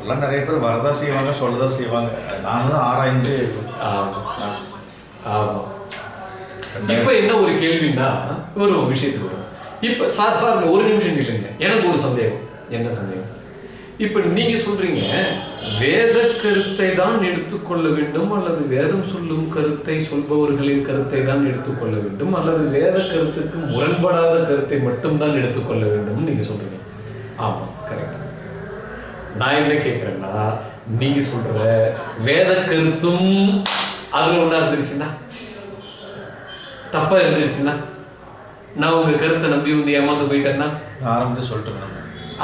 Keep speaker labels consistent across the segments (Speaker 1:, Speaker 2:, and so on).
Speaker 1: எல்லாம் நிறைய பேர் வரதான் செய்வாங்க சொல்லதான் செய்வாங்க. நான் தான் ஆராய்ந்து
Speaker 2: ஆமாம் ஆமா இப்ப என்ன ஒரு கேள்வின்னா ஒரு விஷயத்துக்கு வரும் இப்ப சார் சார் ஒரு நிமிஷம் இல்லைங்க எனக்கு ஒரு சந்தேகம். என்ன சந்தேகம்? இப்ப நீங்க சொல்றீங்க வேத கருத்தை தான் எடுத்துக்கொள்ள வேண்டும் அல்லது வேதம் சொல்லும் கருத்தை சொல்பவர்களின் கருத்தை தான் எடுத்துக்கொள்ள வேண்டும் அல்லது வேத கருத்துக்கு முரண்படாத கருத்தை மட்டும்தான் எடுத்துக்கொள்ள வேண்டும் நீங்க சொல்றீங்க. ஆமா கரெக்ட் நான் என்ன கேட்கிறேன்னா நீங்க சொல்ற வேத கருத்தும் அதுல ஒண்ணா இருந்துருச்சுன்னா? தப்பா இருந்துருச்சுன்னா? நான் உங்க கருத்தை நம்பி வந்து ஏமாந்து போயிட்டேன்னா?
Speaker 1: ஆரம்பித்து சொல்லிட்டு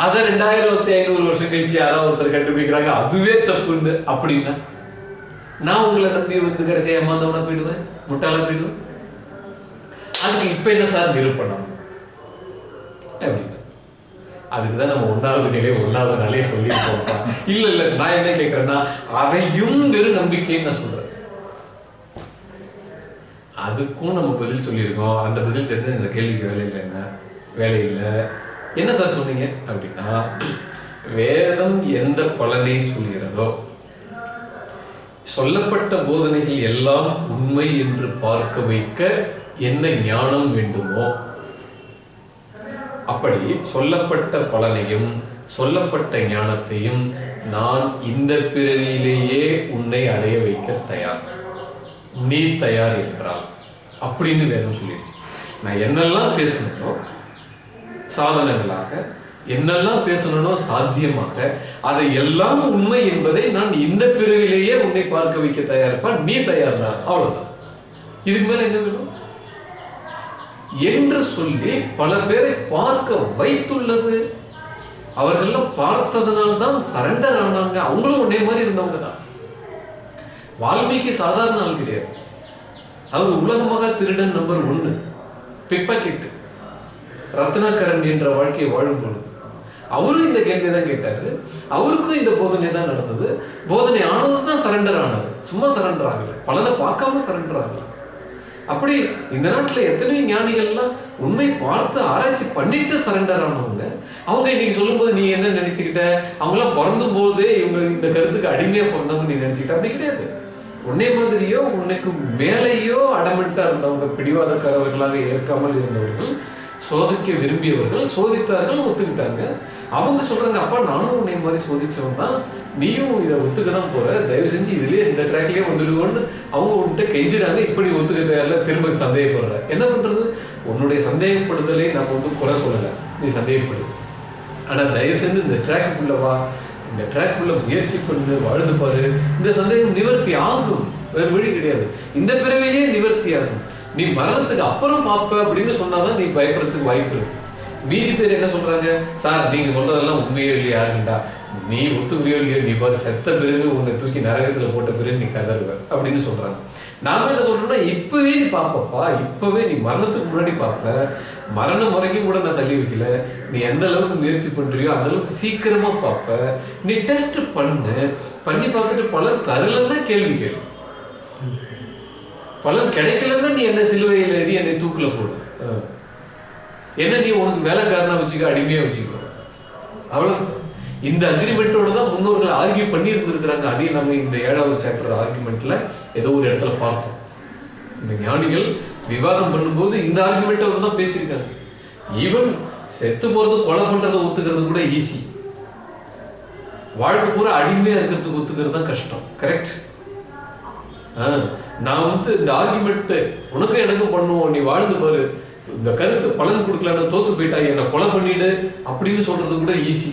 Speaker 2: அதை ரெண்டாயிரத்தி ஐநூறு வருஷம் கழிச்சு யாராவது ஒருத்தர் கண்டுபிடிக்கிறாங்க. அதுவே தப்புன்னு. அப்படின்னா நான் உங்களை நம்பி வந்து கடைசி ஏமாந்தவனா போயிடுவேன்? முட்டாளா போயிடுவேன்? அதுக்கு இப்ப என்ன சார் நிரூபணம் அப்படின்னு அதுக்கு தான் நம்ம ஒன்றாவது நிலை ஒன்றாவது நாளே சொல்லியிருக்கோம். இல்ல இல்ல நான் என்ன கேட்குறேன்னா அதையும் வெறும் நம்பிக்கைன்னு நான் சொல்றேன். அதுக்கும் நம்ம பதில் சொல்லியிருக்கோம். அந்த பதில் தெரிஞ்ச இந்த கேள்விக்கு வேலை இல்லை என்ன வேலை இல்லை. என்ன சார் சொன்னீங்க? அப்படின்னா வேதம் எந்த பலனை சொல்கிறதோ சொல்லப்பட்ட போதனைகள் எல்லாம் உண்மை என்று பார்க்க வைக்க என்ன ஞானம் வேண்டுமோ அப்படி சொல்லப்பட்ட பலனையும் சொல்லப்பட்ட ஞானத்தையும் நான் இந்த பிறவியிலேயே உன்னை அடைய வைக்க தயார். நீ தயார் என்றால் அப்படின்னு வேதம் சொல்லிடுச்சு. நான் என்னெல்லாம் பேசணும் சாதனங்களாக என்னெல்லாம் பேசணும்னோ சாத்தியமாக அதை எல்லாம் உண்மை என்பதை நான் இந்த பிறவிலேயே உன்னை பார்க்க வைக்க தயாரிப்பா நீ தயார் அவ்வளவுதான். இதுக்கு மேல என்ன வேணும்? என்று சொல்லி பல பேரை பார்க்க வைத்துள்ளது. அவர்கள்லாம் பார்த்ததுனால தான் சரண்டர் ஆனாங்க. அவங்களும் உடனே மாதிரி இருந்தவங்க தான். வால்மீகி சாதாரண ஆள் கிடையாது. அவர் உலகமாக திருடன் நம்பர் ஒன்னு. பிக்பாக்கெட்டு ரத்னாகரன் என்ற வாழ்க்கையை வாழும் பொழுது அவரும் இந்த கேள்வி தான் கேட்டாரு. அவருக்கும் இந்த போதனை தான் நடந்தது. போதனை ஆனது தான் சரண்டர் ஆனது. சும்மா சரண்டர் ஆகல. பலனை பார்க்காம சரண்டர் ஆகல. அப்படி இந்த நாட்டில் எத்தனையோ ஞானிகள்லாம் உண்மை பார்த்து ஆராய்ச்சி பண்ணிட்டு சரண்டர் ஆனவங்க. அவங்க இன்னைக்கு சொல்லும்போது நீ என்ன நினைச்சுக்கிட்ட? அவங்களாம் பிறந்தும் போதே இவங்க இந்த கருத்துக்கு அடிமையா பிறந்தவங்க நீ நினைச்சுக்கிட்ட? அப்படி கிடையாது. உன்னை மாதிரியோ உன்னைக்கு மேலேயோ அடமெண்டா இருந்தவங்க பிடிவாதக்காரர்களாக ஏற்காமல் இருந்தவர்கள் சோதிக்க விரும்பியவர்கள் சோதித்தார்கள் ஒத்துக்கிட்டாங்க. அவங்க சொல்றாங்க அப்பா நானும் உன்னை மாதிரி சோதிச்சவன் தான். நீயும் இதை ஒத்துக்க தான் போற. தயவு செஞ்சு இதுலயே இந்த ட்ராக்லயே வந்துடுவோன்னு அவங்க உன்கிட்ட கெஞ்சுறாங்க. இப்படி ஒத்துக்க தயாரில திரும்ப சந்தேகப்படுற என்ன பண்றது? உன்னுடைய சந்தேகப்படுதலே நம்ம வந்து குறை சொல்லல. நீ சந்தேகப்படு. ஆனா தயவு செஞ்சு இந்த ட்ராக்குள்ள வா. இந்த ட்ராக்குள்ள முயற்சி பண்ணு வாழ்ந்து பாரு. இந்த சந்தேகம் நிவர்த்தி ஆகும். வேறு வழி கிடையாது. இந்த பிறவையே நிவர்த்தி ஆகும். நீ மரணத்துக்கு அப்புறம் பார்ப்ப அப்படின்னு சொன்னாதான் நீ பயப்படுறதுக்கு வாய்ப்பு இருக்கு. மீதி பேர் என்ன சொல்றாங்க? சார் நீங்க சொல்றதெல்லாம் உண்மையோ இல்லையா யாருண்டா நீ ஒத்துக்கிறியோ இல்லையோ நீ பாரு செத்த பிறகு உன்னை தூக்கி நரகத்துல போட்ட பிறகு நீ கதறுவ அப்படின்னு சொல்றாங்க. நாம என்ன சொல்றோம்னா இப்பவே நீ பாப்பப்பா இப்பவே நீ மரணத்துக்கு முன்னாடி பார்ப்ப மரணம் வரைக்கும் கூட நான் தள்ளி வைக்கல. நீ எந்த அளவுக்கு முயற்சி பண்றியோ அந்த அளவுக்கு சீக்கிரமா பார்ப்ப நீ டெஸ்ட் பண்ணு. பண்ணி பார்த்துட்டு பலன் தரலன்னா கேள்வி கேள்வி பலன் கிடைக்கலன்னா நீ என்ன சிலுவையில் அடி என்னை தூக்குல போடு. என்ன நீ உனக்கு வேலைக்காரனா வச்சுக்க அடிமையா வச்சுக்கோ? அவ்வளவு இந்த அக்ரிமெண்ட்டோட தான் முன்னோர்கள் ஆர்கியூ பண்ணி இருந்திருக்கிறாங்க அதையும் நம்ம இந்த ஏழாவது சாப்டர் ஆர்குமெண்ட்ல ஏதோ ஒரு இடத்துல பார்த்தோம். இந்த ஞானிகள் விவாதம் பண்ணும்போது இந்த ஆர்குமெண்ட்டோட தான் பேசியிருக்காங்க. ஈவன் செத்து போறது கொலை பண்றதை ஒத்துக்கிறது கூட ஈஸி வாழ்க்கை பூரா அடிமையா இருக்கிறதுக்கு ஒத்துக்கிறது தான் கஷ்டம். கரெக்ட் நான் வந்து இந்த ஆர்குமெண்ட் உனக்கும் எனக்கும் பண்ணுவோம் நீ வாழ்ந்து பாரு. இந்த கருத்து பலன் கொடுக்கலன்னு தோத்து போயிட்டா என்னை கொலை பண்ணிடு அப்படின்னு சொல்றது கூட ஈஸி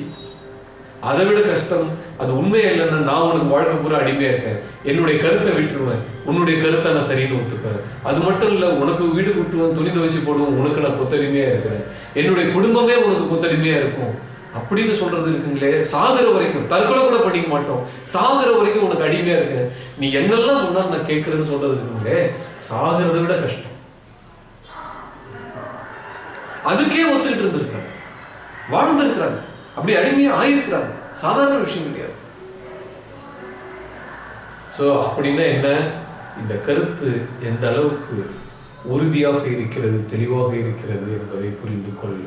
Speaker 2: அதை விட கஷ்டம் அது உண்மையா இல்லைன்னா நான் உனக்கு வாழ்க்கை பூரா அடிமையா இருக்கேன். என்னுடைய கருத்தை விட்டுருவேன். உன்னுடைய கருத்தை நான் சரின்னு ஒத்துப்பேன். அது மட்டும் இல்ல உனக்கு வீடு விட்டுருவேன் துணி துவைச்சு போடுவோம் உனக்கு நான் கொத்தடிமையா இருக்கிறேன். என்னுடைய குடும்பமே உனக்கு கொத்தடிமையா இருக்கும். அப்படின்னு சொல்றது இருக்குங்களே. சாகுற வரைக்கும் தற்கொலை கூட பண்ணிக்க மாட்டோம். சாகுற வரைக்கும் உனக்கு அடிமையா இருக்கேன் நீ என்னெல்லாம் சொன்னா நான் கேட்கறேன்னு சொல்றது இருக்குங்களே. சாகிறத விட கஷ்டம். அதுக்கே ஒத்துக்கிட்டு இருந்திருக்காங்க வாழ்ந்திருக்கிறாங்க. அப்படி அடிமையா ஆயிருக்கிறாங்க. சாதாரண விஷயம் கிடையாது. சோ அப்படின்னா என்ன? இந்த கருத்து எந்த அளவுக்கு உறுதியாக இருக்கிறது தெளிவாக இருக்கிறது என்பதை புரிந்து கொள்.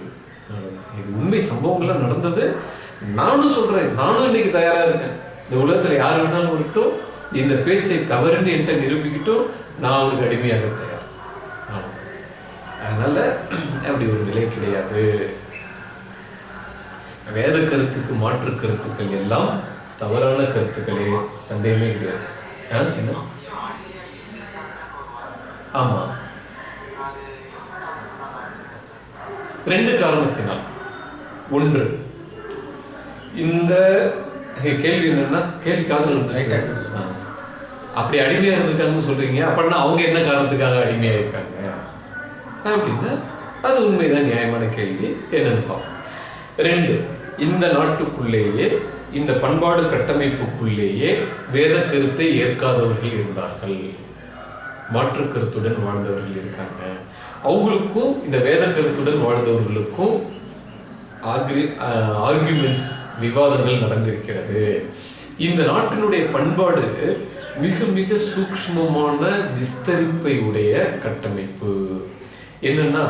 Speaker 2: இது உண்மை சம்பவங்கள்லாம் நடந்தது. நானும் சொல்றேன் நானும் இன்னைக்கு தயாரா இருக்கேன். இந்த உலகத்துல யார் வேணாலும் இருக்கட்டும் இந்த பேச்சை தவறுன்னு என்கிட்ட நிரூபிக்கிட்டும் நான் அவனுக்கு அடிமையாக தயார். அவ்வளவுதான். அதனால அப்படி ஒரு நிலை கிடையாது. வேத கருத்துக்கு மாற்று கருத்துக்கள் எல்லாம் தவறான கருத்துக்களே. சந்தேகமே கிடையாது. என்ன? ஆமா. ரெண்டு காரணத்தினால். ஒன்று இந்த கேள்வி என்னன்னா கேள்வி காதல் இருந்துச்சு. அப்படி அடிமையா இருந்திருக்காங்கன்னு சொல்றீங்க. அப்படின்னா அவங்க என்ன காரணத்துக்காக அடிமையா இருக்காங்க? அப்படின்னா அது உண்மைதான் நியாயமான கேள்வி என்னன்னு ரெண்டு இந்த நாட்டுக்குள்ளேயே இந்த பண்பாடு கட்டமைப்புக்குள்ளேயே வேத கருத்தை ஏற்காதவர்கள் இருந்தார்கள். மாற்று கருத்துடன் வாழ்ந்தவர்கள் இருக்காங்க. அவங்களுக்கும் இந்த வேத கருத்துடன் வாழ்ந்தவர்களுக்கும் ஆர்குமெண்ட்ஸ் விவாதங்கள் நடந்திருக்கிறது. இந்த நாட்டினுடைய பண்பாடு மிக மிக சூக்ஷ்மமான விஸ்தரிப்பை உடைய கட்டமைப்பு. என்னன்னா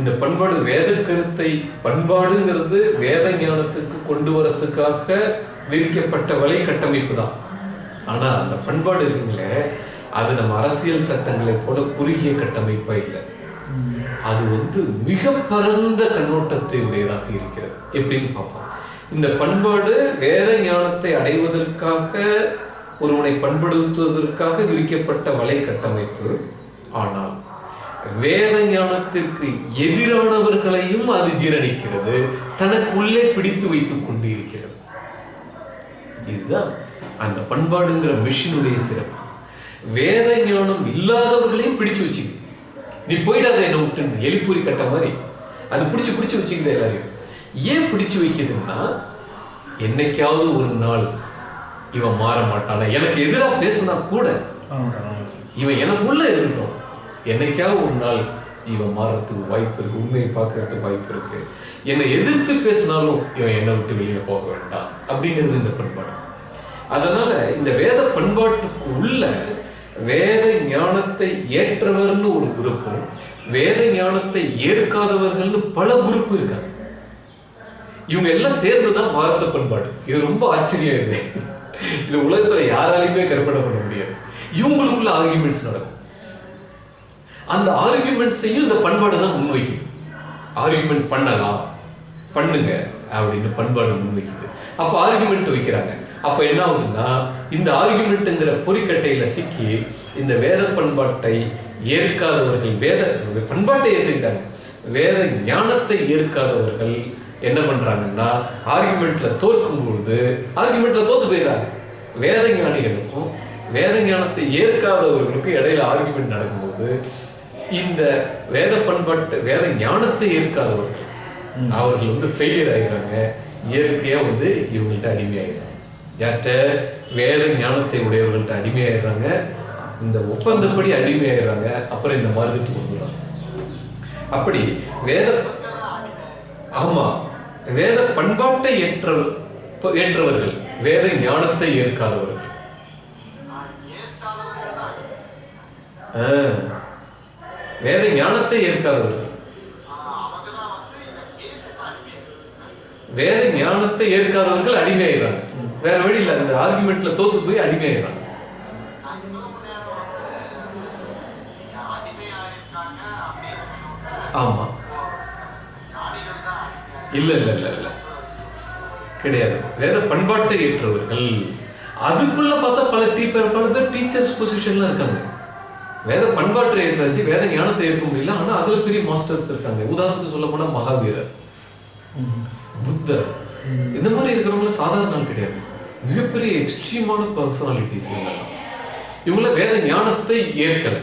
Speaker 2: இந்த பண்பாடு வேத கருத்தை பண்பாடுங்கிறது வேத ஞானத்துக்கு கொண்டு வரத்துக்காக விரிக்கப்பட்ட வலை கட்டமைப்பு தான். ஆனா அந்த பண்பாடு இருக்குங்களே அது நம்ம அரசியல் சட்டங்களை போல குறுகிய கட்டமைப்பா இல்லை. அது வந்து மிக பரந்த கண்ணோட்டத்தை உடையதாக இருக்கிறது. எப்படின்னு பார்ப்போம். இந்த பண்பாடு வேத ஞானத்தை அடைவதற்காக ஒருவனை பண்படுத்துவதற்காக விரிக்கப்பட்ட வலை கட்டமைப்பு. ஆனால் வேத ஞானத்திற்கு எதிரானவர்களையும் அது ஜீரணிக்கிறது. தனக்குள்ளே பிடித்து வைத்துக் கொண்டு இருக்கிறது. இதுதான் அந்த பண்பாடுங்கிற மிஷினுடைய சிறப்பு. வேத ஞானம் இல்லாதவர்களையும் பிடிச்சு வச்சுக்க நீ போயிடாத என்ன விட்டுன்னு எலிப்பூரி கட்ட மாதிரி. அது பிடிச்சு பிடிச்சு வச்சுக்குது எல்லாரையும். ஏன் பிடிச்சு வைக்குதுன்னா என்னைக்காவது ஒரு நாள் இவன் மாற மாட்டானா? எனக்கு எதிராக பேசினா கூட இவன் எனக்குள்ள இருக்கட்டும். என்னைக்காவது ஒரு நாள் இவன் மாறத்துக்கு வாய்ப்பு இருக்கு உண்மையை பார்க்கறதுக்கு வாய்ப்பு இருக்கு. என்னை எதிர்த்து பேசினாலும் இவன் என்னை விட்டு வெளியே போக வேண்டாம். அப்படிங்கிறது இந்த பண்பாடு. அதனால இந்த வேத பண்பாட்டுக்கு உள்ள வேத ஞானத்தை ஏற்றவர்னு ஒரு குரூப்பும் வேத ஞானத்தை ஏற்காதவர்கள்னு பல குரூப் இருக்காங்க. இவங்க எல்லாம் சேர்ந்துதான் பாரத பண்பாடு. இது ரொம்ப ஆச்சரியம் இது. இது உலகத்துல யாராலையுமே கற்பனை பண்ண முடியாது. இவங்களுக்குள்ள ஆர்குமெண்ட்ஸ் நடக்கும். அந்த ஆர்குமெண்ட்ஸையும் இந்த பண்பாடு தான் முன்வைக்குது. ஆர்குமெண்ட் பண்ணலாம் பண்ணுங்க அப்படின்னு பண்பாடு முன்வைக்குது. அப்போ ஆர்குமெண்ட் வைக்கிறாங்க. அப்ப என்ன ஆகுதுன்னா இந்த ஆர்குமெண்ட்டுங்கிற பொறிக்கட்டையில சிக்கி இந்த வேத பண்பாட்டை ஏற்காதவர்கள் வேத பண்பாட்டை ஏற்றுக்கிட்டாங்க வேத ஞானத்தை ஏற்காதவர்கள் என்ன பண்றாங்கன்னா ஆர்குமெண்ட்ல தோற்கும் பொழுது ஆர்குமெண்ட்ல தோத்து போயிடுறாங்க. வேத ஞானிகளுக்கும் வேத ஞானத்தை ஏற்காதவர்களுக்கும் இடையில ஆர்குமெண்ட் நடக்கும்போது இந்த வேத பண்பாட்டு வேத ஞானத்தை ஏற்காதவர்கள் அவர்கள் வந்து ஃபெயிலியர் ஆயிடுறாங்க. இயற்கையா வந்து இவங்கள்ட்ட அடிமையாயிடுறாங்க. யார்கிட்ட வேத ஞானத்தை உடையவர்கள்ட்ட அடிமையாயிடுறாங்க. இந்த ஒப்பந்தப்படி அடிமையாயிடுறாங்க. அப்புறம் இந்த மார்க்கத்துக்கு வந்துடுறாங்க அப்படி வேத ஆமா. வேத பண்பாட்டை ஏற்ற ஏற்றவர்கள் வேத ஞானத்தை ஏற்காதவர்கள். வேத ஞானத்தை ஏற்காதவர்கள். வேத ஞானத்தை ஏற்காதவர்கள் அடிமையாயிடுறாங்க. வேற வழி இல்ல. இந்த ஆர்குமெண்ட்ல தோத்து போய் அடிமையாயிடுறாங்க ஆமா. இல்ல இல்ல இல்ல இல்ல. கிடையாது. வேத பண்பாட்டை ஏற்றவர்கள். அதுக்குள்ள பார்த்தா பல டீச்சர் பல பேர் டீச்சர்ஸ் பொசிஷன்ல இருக்காங்க. வேத பண்பாட்டை ஏற்றாச்சு வேத ஞானத்தை ஏற்க முடியல. ஆனா அதுல பெரிய மாஸ்டர்ஸ் இருக்காங்க. உதாரணத்துக்கு சொல்ல போனா மகாவீரர் புத்தர். இந்த மாதிரி இருக்கிறவங்கள சாதாரண ஆள் கிடையாது. மிகப்பெரிய எக்ஸ்ட்ரீமான பர்சனாலிட்டிஸ் இவங்கெல்லாம் இவங்கள வேத ஞானத்தை ஏற்கல.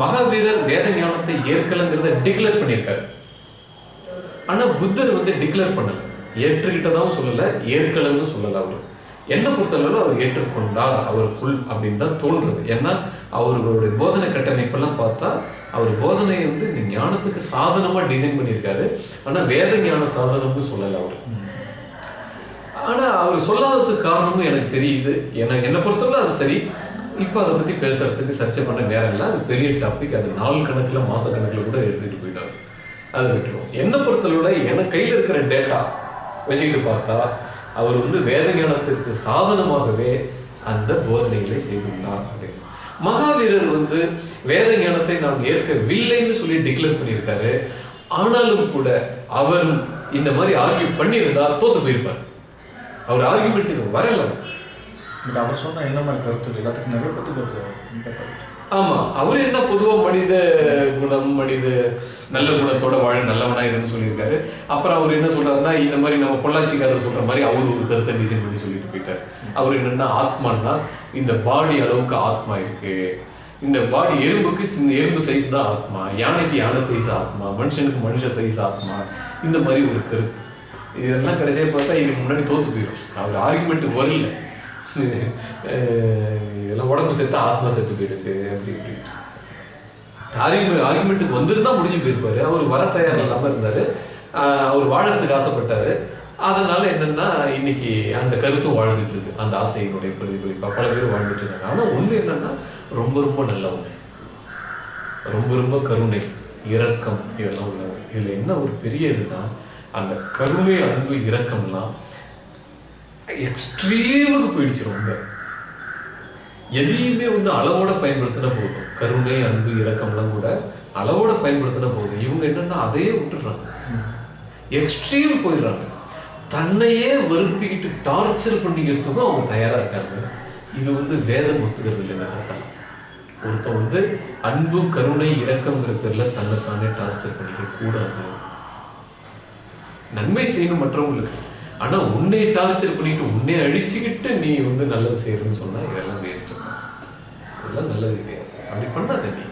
Speaker 2: மகாவீரர் வேத ஞானத்தை ஏற்கலங்கிறத டிக்ளேர் பண்ணியிருக்காரு. ஆனா புத்தர் வந்து டிக்ளேர் பண்ணல. ஏற்றுக்கிட்டதாவும் சொல்லல ஏற்கலன்னு சொல்லல அவர். என்ன பொறுத்தளவு அவர் ஏற்றுக்கொண்டார் அவருக்குள் அப்படின்னு தான் தோன்றுறது. ஏன்னா அவர்களுடைய போதனை கட்டமைப்பெல்லாம் பார்த்தா அவர் போதனையை வந்து இந்த ஞானத்துக்கு சாதனமா டிசைன் பண்ணியிருக்காரு. ஆனா வேத ஞான சாதனம்னு சொல்லல அவர். ஆனால் அவர் சொல்லாததுக்கு காரணமும் எனக்கு தெரியுது. எனக்கு என்னை பொறுத்தவரை அது சரி. இப்போ அதை பற்றி பேசுறதுக்கு சர்ச்சை பண்ண நேரம் இல்லை. அது பெரிய டாபிக் அது நாள் கணக்கில் மாத கணக்கில் கூட எடுத்துகிட்டு போயிட்டாரு. அதை விட்டுருவோம் என்னை பொறுத்தளவுல எனக்கு கையில் இருக்கிற டேட்டா வச்சுக்கிட்டு பார்த்தா அவர் வந்து வேத ஞானத்திற்கு சாதனமாகவே அந்த போதனைகளை செய்துள்ளார் அப்படின்னு. மகாவீரர் வந்து வேத ஞானத்தை நாம் ஏற்கவில்லைன்னு சொல்லி டிக்ளேர் பண்ணியிருக்காரு. ஆனாலும் கூட அவர் இந்த மாதிரி ஆர்கியூ பண்ணியிருந்தா தோத்து போயிருப்பார். அவர் ஆர்கியூமெண்ட்டுக்கு வரல.
Speaker 1: பட் அவர் சொன்ன என்ன மாதிரி கருத்து எல்லாத்துக்கும் நிறைய பத்தி கருத்து
Speaker 2: ஆமா அவர் என்ன பொதுவா மனித குணம் மனித நல்ல குணத்தோட வாழ நல்லவனா இருன்னு சொல்லியிருக்காரு. அப்புறம் அவர் என்ன சொல்றாருன்னா இந்த மாதிரி நம்ம பொள்ளாச்சிக்காரர் சொல்ற மாதிரி அவர் ஒரு கருத்தை டிசைன் பண்ணி சொல்லிட்டு போயிட்டார். அவர் என்னன்னா ஆத்மான்னா இந்த பாடி அளவுக்கு ஆத்மா இருக்கு. இந்த பாடி எறும்புக்கு இந்த எறும்பு சைஸ் தான் ஆத்மா. யானைக்கு யானை சைஸ் ஆத்மா. மனுஷனுக்கு மனுஷ சைஸ் ஆத்மா. இந்த மாதிரி ஒரு கருத்து. இதெல்லாம் கடைசியாக பார்த்தா இதுக்கு முன்னாடி தோத்து போயிடும் அவர் ஆர்குமெண்ட் வரல. அஹ் இதெல்லாம் உடம்பு செத்து ஆத்மா செத்து போயிடுது அப்படி இப்படின்ட்டு ஆர்குமெண்ட் ஆர்குமெண்ட்டுக்கு வந்திருந்தா முடிஞ்சு போயிருப்பாரு. அவர் வர தயார் இல்லாம இருந்தாரு. ஆஹ் அவர் வாழறதுக்கு ஆசைப்பட்டாரு. அதனால என்னன்னா இன்னைக்கு அந்த கருத்தும் வாழ்ந்துட்டு இருக்கு. அந்த ஆசையினுடைய பிரதிபலிப்பா பல பேர் வாழ்ந்துட்டு இருக்காங்க. ஆனா ஒண்ணு என்னன்னா ரொம்ப ரொம்ப நல்லவங்க ரொம்ப ரொம்ப கருணை இரக்கம் இதெல்லாம் உள்ளவங்க. இதுல என்ன ஒரு பெரிய இதுன்னா அந்த கருணை அன்பு இரக்கம்லாம் எக்ஸ்ட்ரீமுக்கு போயிடுச்சு ரொம்ப. எதையுமே வந்து அளவோட பயன்படுத்தினா போதும். கருணை அன்பு இரக்கம்லாம் கூட அளவோட பயன்படுத்தினா போதும். இவங்க என்னன்னா அதையே விட்டுடுறாங்க. எக்ஸ்ட்ரீம் போயிடுறாங்க. தன்னையே வருத்திக்கிட்டு டார்ச்சர் பண்ணிக்கிறதுக்கும் அவங்க தயாரா இருக்காங்க. இது வந்து வேதம் ஒத்துக்கிறது இல்லை இந்த ஒருத்தன் வந்து அன்பு கருணை இரக்கம்ங்கிற பேர்ல தன்னை தானே டார்ச்சர் பண்ணிக்க கூடாது. நன்மை செய்யணும் மற்றவங்களுக்கு. ஆனால் உன்னை டார்ச்சர் பண்ணிட்டு உன்னை அழிச்சுக்கிட்டு நீ வந்து நல்லது செய்யறதுன்னு சொன்னா இதெல்லாம் வேஸ்ட் இதெல்லாம் நல்லது கிடையாது அப்படி பண்ணாத நீ.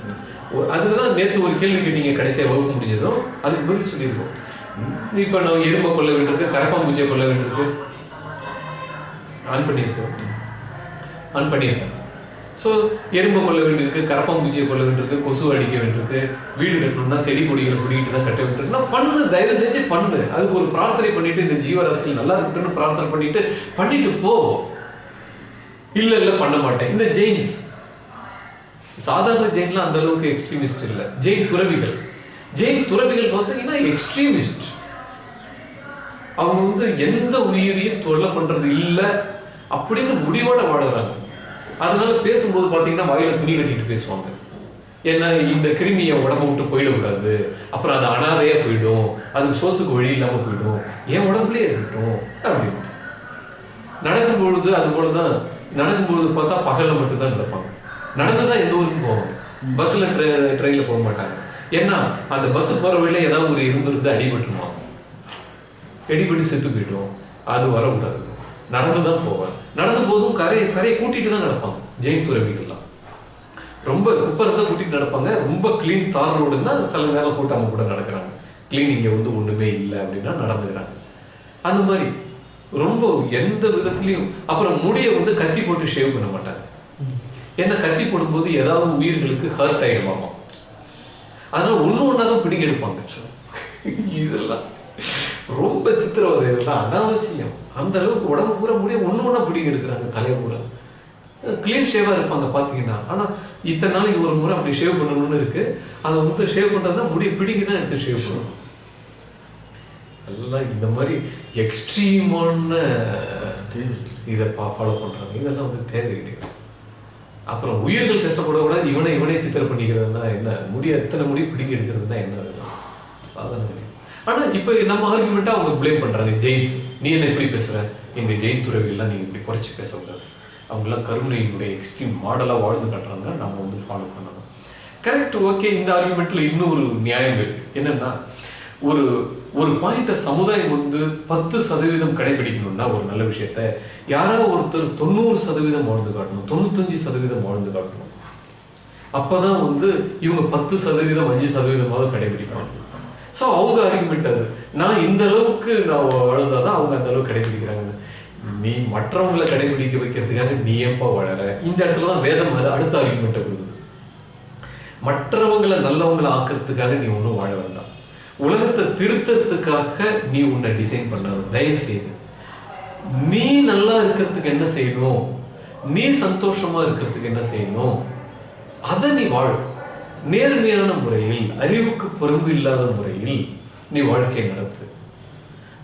Speaker 2: அதுதான் நேத்து ஒரு கேள்வி கேட்டீங்க கடைசியாக வகுப்பு முடிஞ்சதும். அதுக்கு பதில் சொல்லியிருக்கோம். உம் இப்ப நான் எறும்பை கொள்ள வேண்டியிருக்கு கரப்பாம்பூச்சியை கொள்ள வேண்டியிருக்கு. ஆன் பண்ணியிருக்கோம். ஆன் பண்ணியிருக்கேன் ஸோ எறும்பை கொள்ள வேண்டியிருக்கு கரப்பாம்பூச்சியை கொள்ள வேண்டியிருக்கு கொசு அடிக்க வேண்டியிருக்கு வீடு கட்டணும்னா செடி கொடிகளை பிடிக்கிட்டு தான் கட்ட வேண்டியிருக்கு. நான் பண்ணு தயவு செஞ்சு பண்ணு. அதுக்கு ஒரு பிரார்த்தனை பண்ணிட்டு இந்த ஜீவராசிகள் நல்லா இருக்கட்டும்னு பிரார்த்தனை பண்ணிட்டு பண்ணிட்டு போ. இல்லை இல்லை பண்ண மாட்டேன். இந்த ஜெயின்ஸ். சாதாரண ஜெயின்லாம் அந்த அளவுக்கு எக்ஸ்ட்ரீமிஸ்ட் இல்லை. ஜெயின் துறவிகள். ஜெயின் துறவிகள் பார்த்தீங்கன்னா எக்ஸ்ட்ரீமிஸ்ட் அவங்க வந்து எந்த உயிரையும் தொல்லை பண்றது இல்லை. அப்படின்னு முடிவோட வாழ்கிறாங்க அதனால பேசும்போது பார்த்தீங்கன்னா வாயில துணி கட்டிட்டு பேசுவாங்க. ஏன்னா இந்த கிருமியை உடம்பு உடம்ப விட்டு போயிடக்கூடாது. அப்புறம் அது அனாதையாக போயிடும். அதுக்கு சோத்துக்கு வழி இல்லாமல் போயிடும். என் உடம்புலயே இருக்கட்டும். அப்படின்ட்டு நடக்கும் பொழுது அது போல தான் பொழுது பார்த்தா பகலில் மட்டும்தான் நடப்பாங்க. நடந்துதான் எந்த ஊருக்கும் போவாங்க. ட்ரெ ட்ரெயினில் போக மாட்டாங்க. ஏன்னா அந்த பஸ் போகிற வழியில ஏதாவது ஒரு இருந்திருந்து அடிபட்டுருவாங்க. அடிபட்டு செத்து போயிடும். அது வரக்கூடாது. நடந்து தான் போவேன் நடந்து போதும் கரையை கரையை கூட்டிட்டு தான் நடப்பாங்க ஜெயின் துறவிகள்லாம். ரொம்ப குப்பை இருந்தால் கூட்டிட்டு நடப்பாங்க ரொம்ப க்ளீன் தார் ரோடுன்னா சில நேரம் கூட்டாமல் கூட நடக்கிறாங்க. க்ளீன் வந்து ஒன்றுமே இல்லை அப்படின்னா நடந்துக்கிறாங்க. அந்த மாதிரி ரொம்ப எந்த விதத்துலையும் அப்புறம் முடியை வந்து கத்தி போட்டு ஷேவ் பண்ண மாட்டாங்க. ஏன்னா கத்தி போடும்போது ஏதாவது உயிர்களுக்கு ஹர்ட் ஆயிடுமாமா. அதனால ஒன்று ஒன்றா தான் பிடிங்க எடுப்பாங்க. இதெல்லாம். ரொம்ப சித்திரவதை இதெல்லாம் அனாவசியம். அந்த அளவுக்கு உடம்பு பூரா முடிய ஒன்று ஒன்றா பிடிங்க எடுக்கிறாங்க தலைமுறை பூரா. கிளீன் ஷேவாக இருப்பாங்க பார்த்தீங்கன்னா ஆனால் இத்தனை நாளைக்கு ஒரு முறை அப்படி ஷேவ் பண்ணணும்னு இருக்கு. அதை வந்து ஷேவ் பண்றதுனா முடிய பிடிங்கி தான் எடுத்து ஷேவ் பண்ணணும். எல்லாம் இந்த மாதிரி எக்ஸ்ட்ரீமான இதை ஃபாலோ பண்ணுறாங்க இதெல்லாம் வந்து தேவை கிடையாது அப்புறம் உயிர்கள் கஷ்டப்படக்கூடாது. இவனை இவனே சித்திரம் பண்ணிக்கிறதுனா என்ன? முடிய எத்தனை முடி பிடிங்கி எடுக்கிறதுனா என்ன அதெல்லாம் சாதாரண ஆனால் இப்போ நம்ம ஆர்குமெண்ட்டாக அவங்க ப்ளேம் பண்ணுறாங்க ஜெயின்ஸ் நீ என்ன இப்படி பேசுகிற எங்கள் ஜெயின் துறவியெல்லாம் நீங்கள் இப்படி குறைச்சி பேசக்கூடாது. அவங்களாம் கருணையினுடைய எக்ஸ்ட்ரீம் மாடலாக வாழ்ந்து காட்டுறாங்க நம்ம வந்து ஃபாலோ பண்ணணும். கரெக்ட் ஓகே இந்த ஆர்குமெண்ட்ல இன்னொரு நியாயம் இருக்கு என்னன்னா ஒரு ஒரு பாயிண்ட்டை சமுதாயம் வந்து பத்து சதவீதம் கடைபிடிக்கணும்னா ஒரு நல்ல விஷயத்த யாராவது ஒருத்தர் தொண்ணூறு சதவீதம் வாழ்ந்து காட்டணும். தொண்ணூத்தஞ்சு சதவீதம் வாழ்ந்து காட்டணும். அப்பதான் வந்து இவங்க பத்து சதவீதம் அஞ்சு சதவீதமாவது கடைபிடிப்பாங்க. ஸோ அவங்க ஆர்குமெண்ட் அது. நான் இந்த அளவுக்கு நான் வாழ்ந்தாதான் அவங்க அந்த அளவுக்கு கடைபிடிக்கிறாங்க. நீ மற்றவங்களை கடைபிடிக்க வைக்கிறதுக்காக நீ ஏன்பா வளர? இந்த இடத்துல தான் வேதம் மேல அடுத்த ஆர்குமெண்ட்டை கொடுக்குது. மற்றவங்களை நல்லவங்களை ஆக்குறதுக்காக நீ ஒன்றும் வாழ வேண்டாம். உலகத்தை திருத்தறதுக்காக நீ உன்னை டிசைன் பண்ணாத. தயவு செய்து. நீ நல்லா இருக்கிறதுக்கு என்ன செய்யணும்? நீ சந்தோஷமா இருக்கிறதுக்கு என்ன செய்யணும்? அதை நீ வாழ் நேர்மையான முறையில் அறிவுக்கு பொறுப்பு இல்லாத முறையில் நீ வாழ்க்கை நடத்து.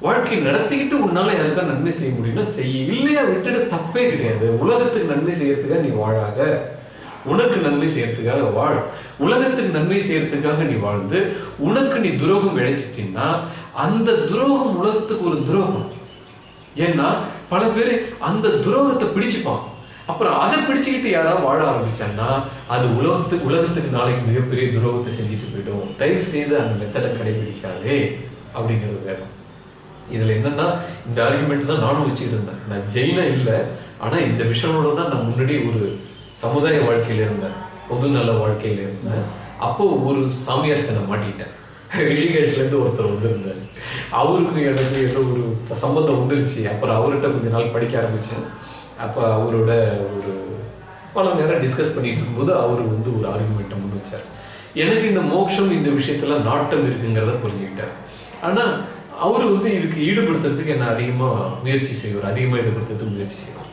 Speaker 2: வாழ்க்கை நடத்திக்கிட்டு உன்னால யாருக்கா நன்மை செய்ய முடியும்னா செய்ய. இல்லையா விட்டுட்டு தப்பே கிடையாது. உலகத்துக்கு நன்மை செய்யறதுக்காக நீ வாழாத. உனக்கு நன்மை செய்யறதுக்காக வாழ். உலகத்துக்கு நன்மை செய்யறதுக்காக நீ வாழ்ந்து உனக்கு நீ துரோகம் இழைச்சிட்டீங்கன்னா அந்த துரோகம் உலகத்துக்கு ஒரு துரோகம். ஏன்னா பல பேர் அந்த துரோகத்தை பிடிச்சுப்பான் அப்புறம் அதை பிடிச்சுக்கிட்டு யாராவது வாழ ஆரம்பிச்சான்னா அது உலகத்துக்கு உலகத்துக்கு நாளைக்கு மிகப்பெரிய துரோகத்தை செஞ்சுட்டு போயிடும். தயவு செய்து அந்த மெத்தடை கடைபிடிக்காதே அப்படிங்கிறது வேதம். இதுல என்னன்னா இந்த ஆர்குமெண்ட் தான் நானும் வச்சுக்கிட்டு இருந்தேன். நான் ஜெயினா இல்லை ஆனா இந்த விஷயங்களோட தான் நான் முன்னாடி ஒரு சமுதாய வாழ்க்கையில இருந்தேன். பொது நல வாழ்க்கையில இருந்தேன். அப்போ ஒரு சாமியார்கிட்ட நான் மாட்டிட்டேன் ரிஷிகேஷ்ல இருந்து ஒருத்தர் வந்திருந்தார். அவருக்கும் எனக்கு ஏதோ ஒரு சம்பந்தம் வந்துருச்சு. அப்புறம் அவர்கிட்ட கொஞ்ச நாள் படிக்க ஆரம்பிச்சேன். அப்போ அவரோட ஒரு பல நேரம் டிஸ்கஸ் பண்ணிட்டு இருக்கும்போது அவர் வந்து ஒரு ஆர்குமெண்ட்டை முன் வச்சார். எனக்கு இந்த மோட்சம் இந்த விஷயத்துல நாட்டம் இருக்குங்கிறத புரிஞ்சுக்கிட்டார். ஆனால் அவர் வந்து இதுக்கு ஈடுபடுத்துறதுக்கு என்ன அதிகமாக முயற்சி செய்வார்? அதிகமாக ஈடுபடுத்துறதுக்கு முயற்சி செய்வார்.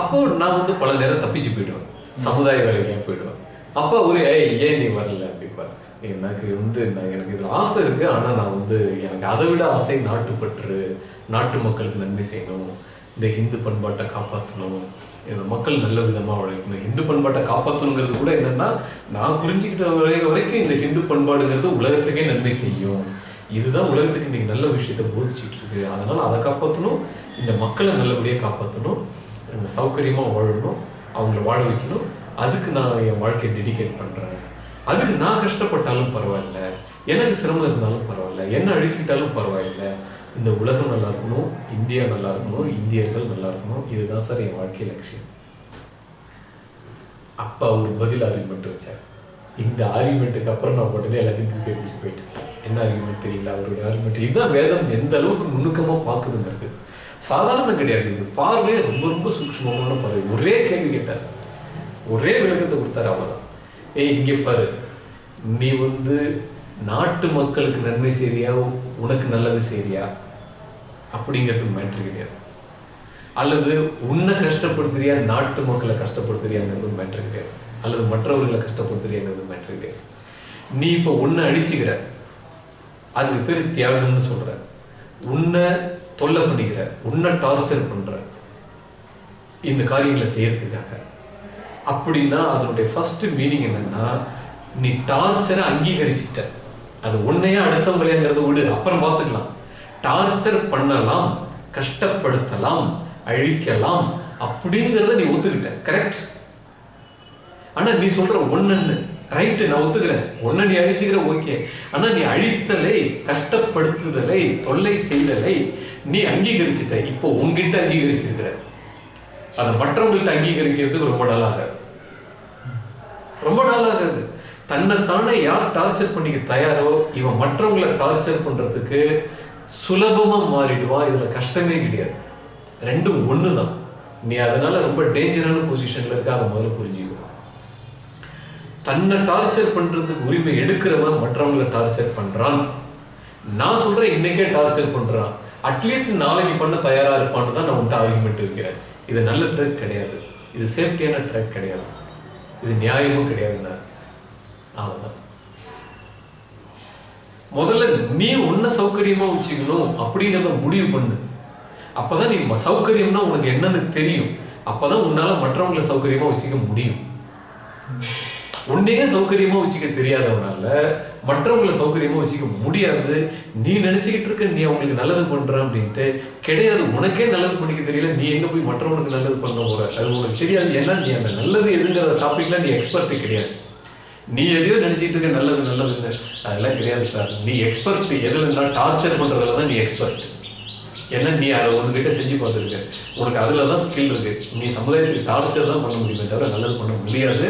Speaker 2: அப்போ நான் வந்து பல நேரம் தப்பிச்சு போயிடுவேன். சமுதாய வேலைக்கு போயிடுவேன். அப்போ அவரு ஏய் ஏன் நீ வரல? அப்படிப்பார். எனக்கு வந்து நான் எனக்கு இது ஆசை இருக்கு. ஆனால் நான் வந்து எனக்கு அதை விட ஆசை நாட்டுப்பற்று நாட்டு மக்களுக்கு நன்மை செய்யணும். இந்த ஹிந்து பண்பாட்டை காப்பாற்றணும் இந்த மக்கள் நல்ல விதமாக உழைக்கணும். ஹிந்து பண்பாட்டை காப்பாற்றணுங்கிறது கூட என்னென்னா நான் புரிஞ்சுக்கிட்ட வரை வரைக்கும் இந்த ஹிந்து பண்பாடுங்கிறது உலகத்துக்கே நன்மை செய்யும். இதுதான் உலகத்துக்கு இன்றைக்கி நல்ல விஷயத்த போதிச்சுட்டு இருக்கு அதனால் அதை காப்பாற்றணும் இந்த மக்களை நல்லபடியாக காப்பாற்றணும் அந்த சௌகரியமாக வாழணும். அவங்கள வாழ வைக்கணும். அதுக்கு நான் என் வாழ்க்கையை டெடிகேட் பண்ணுறேன் அதுக்கு நான் கஷ்டப்பட்டாலும் பரவாயில்ல. எனக்கு சிரமம் இருந்தாலும் பரவாயில்ல. என்ன அழிச்சுக்கிட்டாலும் பரவாயில்ல. இந்த உலகம் நல்லா இருக்கணும் இந்தியா நல்லா இருக்கணும் இந்தியர்கள் நல்லா இருக்கணும் இதுதான் சார் என் வாழ்க்கை லட்சியம். அப்பா அவர் பதில் ஆர்குமெண்ட் வச்சார். இந்த ஆர்குமெண்ட்டுக்கு அப்புறம் நான் உடனே எல்லாத்தையும் தூக்கி எடுத்துட்டு போயிட்டேன். என்ன ஆர்குமெண்ட் தெரியல அவருடைய ஆர்குமெண்ட் இதுதான் வேதம் எந்த அளவுக்கு நுணுக்கமா பாக்குதுங்கிறது சாதாரணம் கிடையாது இது. பார்வையே ரொம்ப ரொம்ப சூக்ஷ்மமான பார்வை. ஒரே கேள்வி கேட்டார். ஒரே விளக்கத்தை கொடுத்தாரு அவ்வளவுதான். ஏய் இங்கே பாரு. நீ வந்து நாட்டு மக்களுக்கு நன்மை செய்தியா உனக்கு நல்லது செய்தியா அப்படிங்கிறது மேட்ரு கிடையாது. அல்லது உன்னை கஷ்டப்படுத்துறியா நாட்டு மக்களை கஷ்டப்படுத்துறியாங்கிறது மேட்ரு கிடையாது. அல்லது மற்றவர்களை கஷ்டப்படுத்துறியாங்கிறது மேட்ரு கிடையாது. நீ இப்போ உன்னை அடிச்சுக்கிற அதுக்கு பேர் தியாகம்னு சொல்ற. உன்னை தொல்லை பண்ணிக்கிற உன்னை டார்ச்சர் பண்ற இந்த காரியங்களை செய்யறதுக்காக. அப்படின்னா அதனுடைய ஃபர்ஸ்ட் மீனிங் என்னன்னா நீ டார்ச்சரை அங்கீகரிச்சிட்ட. அது உன்னையா அடுத்தவங்களையாங்கிறத விடு. அப்புறம் பார்த்துக்கலாம். டார்ச்சர் பண்ணலாம் கஷ்டப்படுத்தலாம் அழிக்கலாம் அப்படிங்கிறத நீ ஒத்துக்கிட்ட கரெக்ட் ஆனா நீ சொல்ற ஒன்னு ரைட்டு நான் ஒத்துக்கிறேன். ஒன்ன நீ அழிச்சுக்கிற ஓகே ஆனா நீ அழித்தலை கஷ்டப்படுத்துதலை தொல்லை செய்தலை நீ அங்கீகரிச்சிட்ட. இப்போ உன்கிட்ட அங்கீகரிச்சிருக்கிற. அதை மற்றவங்கள்ட்ட அங்கீகரிக்கிறதுக்கு ரொம்ப நாளாக. ரொம்ப நாளாகிறது தன்னைத்தானே யார் டார்ச்சர் பண்ணிக்க தயாரோ? இவன் மற்றவங்களை டார்ச்சர் பண்றதுக்கு சுலபமாக மாறிடுவா இதில் கஷ்டமே கிடையாது. ரெண்டும் ஒன்று தான் நீ அதனால ரொம்ப டேஞ்சரான பொசிஷனில் இருக்க அதை முதல்ல புரிஞ்சுக்கணும் தன்னை டார்ச்சர் பண்ணுறதுக்கு உரிமை எடுக்கிறவன் மற்றவங்களை டார்ச்சர் பண்ணுறான் நான் சொல்கிறேன் இன்னைக்கே டார்ச்சர் பண்ணுறான் அட்லீஸ்ட் நாளைக்கு பண்ண தயாராக இருப்பான்னு தான் நான் உன்ட்ட ஆர்குமெண்ட் வைக்கிறேன். இது நல்ல ட்ரக் கிடையாது. இது சேஃப்டியான ட்ராக் கிடையாது. இது நியாயமும் கிடையாதுன்னா அவ்வளோதான் முதல்ல நீ உன்ன சௌகரியமா வச்சுக்கணும். அப்படிங்கிறத முடிவு பண்ணு. அப்பதான் நீ சௌகரியம்னா உனக்கு என்னன்னு தெரியும். அப்பதான் உன்னால மற்றவங்களை சௌகரியமா வச்சுக்க முடியும். உன்னையே சௌகரியமா வச்சுக்க தெரியாதவனால மற்றவங்களை சௌகரியமா வச்சுக்க முடியாது. நீ நினைச்சுக்கிட்டு இருக்க நீ அவங்களுக்கு நல்லது பண்ற அப்படின்ட்டு கிடையாது. உனக்கே நல்லது பண்ணிக்க தெரியல. நீ எங்க போய் மற்றவனுக்கு நல்லது பண்ண போற? அது உனக்கு தெரியாது. ஏன்னா நீ அந்த நல்லது எதுங்கிற டாபிக்ல நீ எக்ஸ்பர்ட் கிடையாது. நீ எதையோ நினைச்சிட்டு இருக்க நல்லது நல்லதுன்னு அதெல்லாம் கிடையாது சார் நீ எக்ஸ்பர்ட் எதுலன்னா டார்ச்சர் பண்றதுல தான் நீ எக்ஸ்பர்ட் ஏன்னா நீ அதை உங்ககிட்ட செஞ்சு பார்த்துருக்க. உனக்கு அதுல தான் ஸ்கில் இருக்கு. நீ சமுதாயத்துக்கு டார்ச்சர் தான் பண்ண முடியுமே தவிர நல்லது பண்ண முடியாது.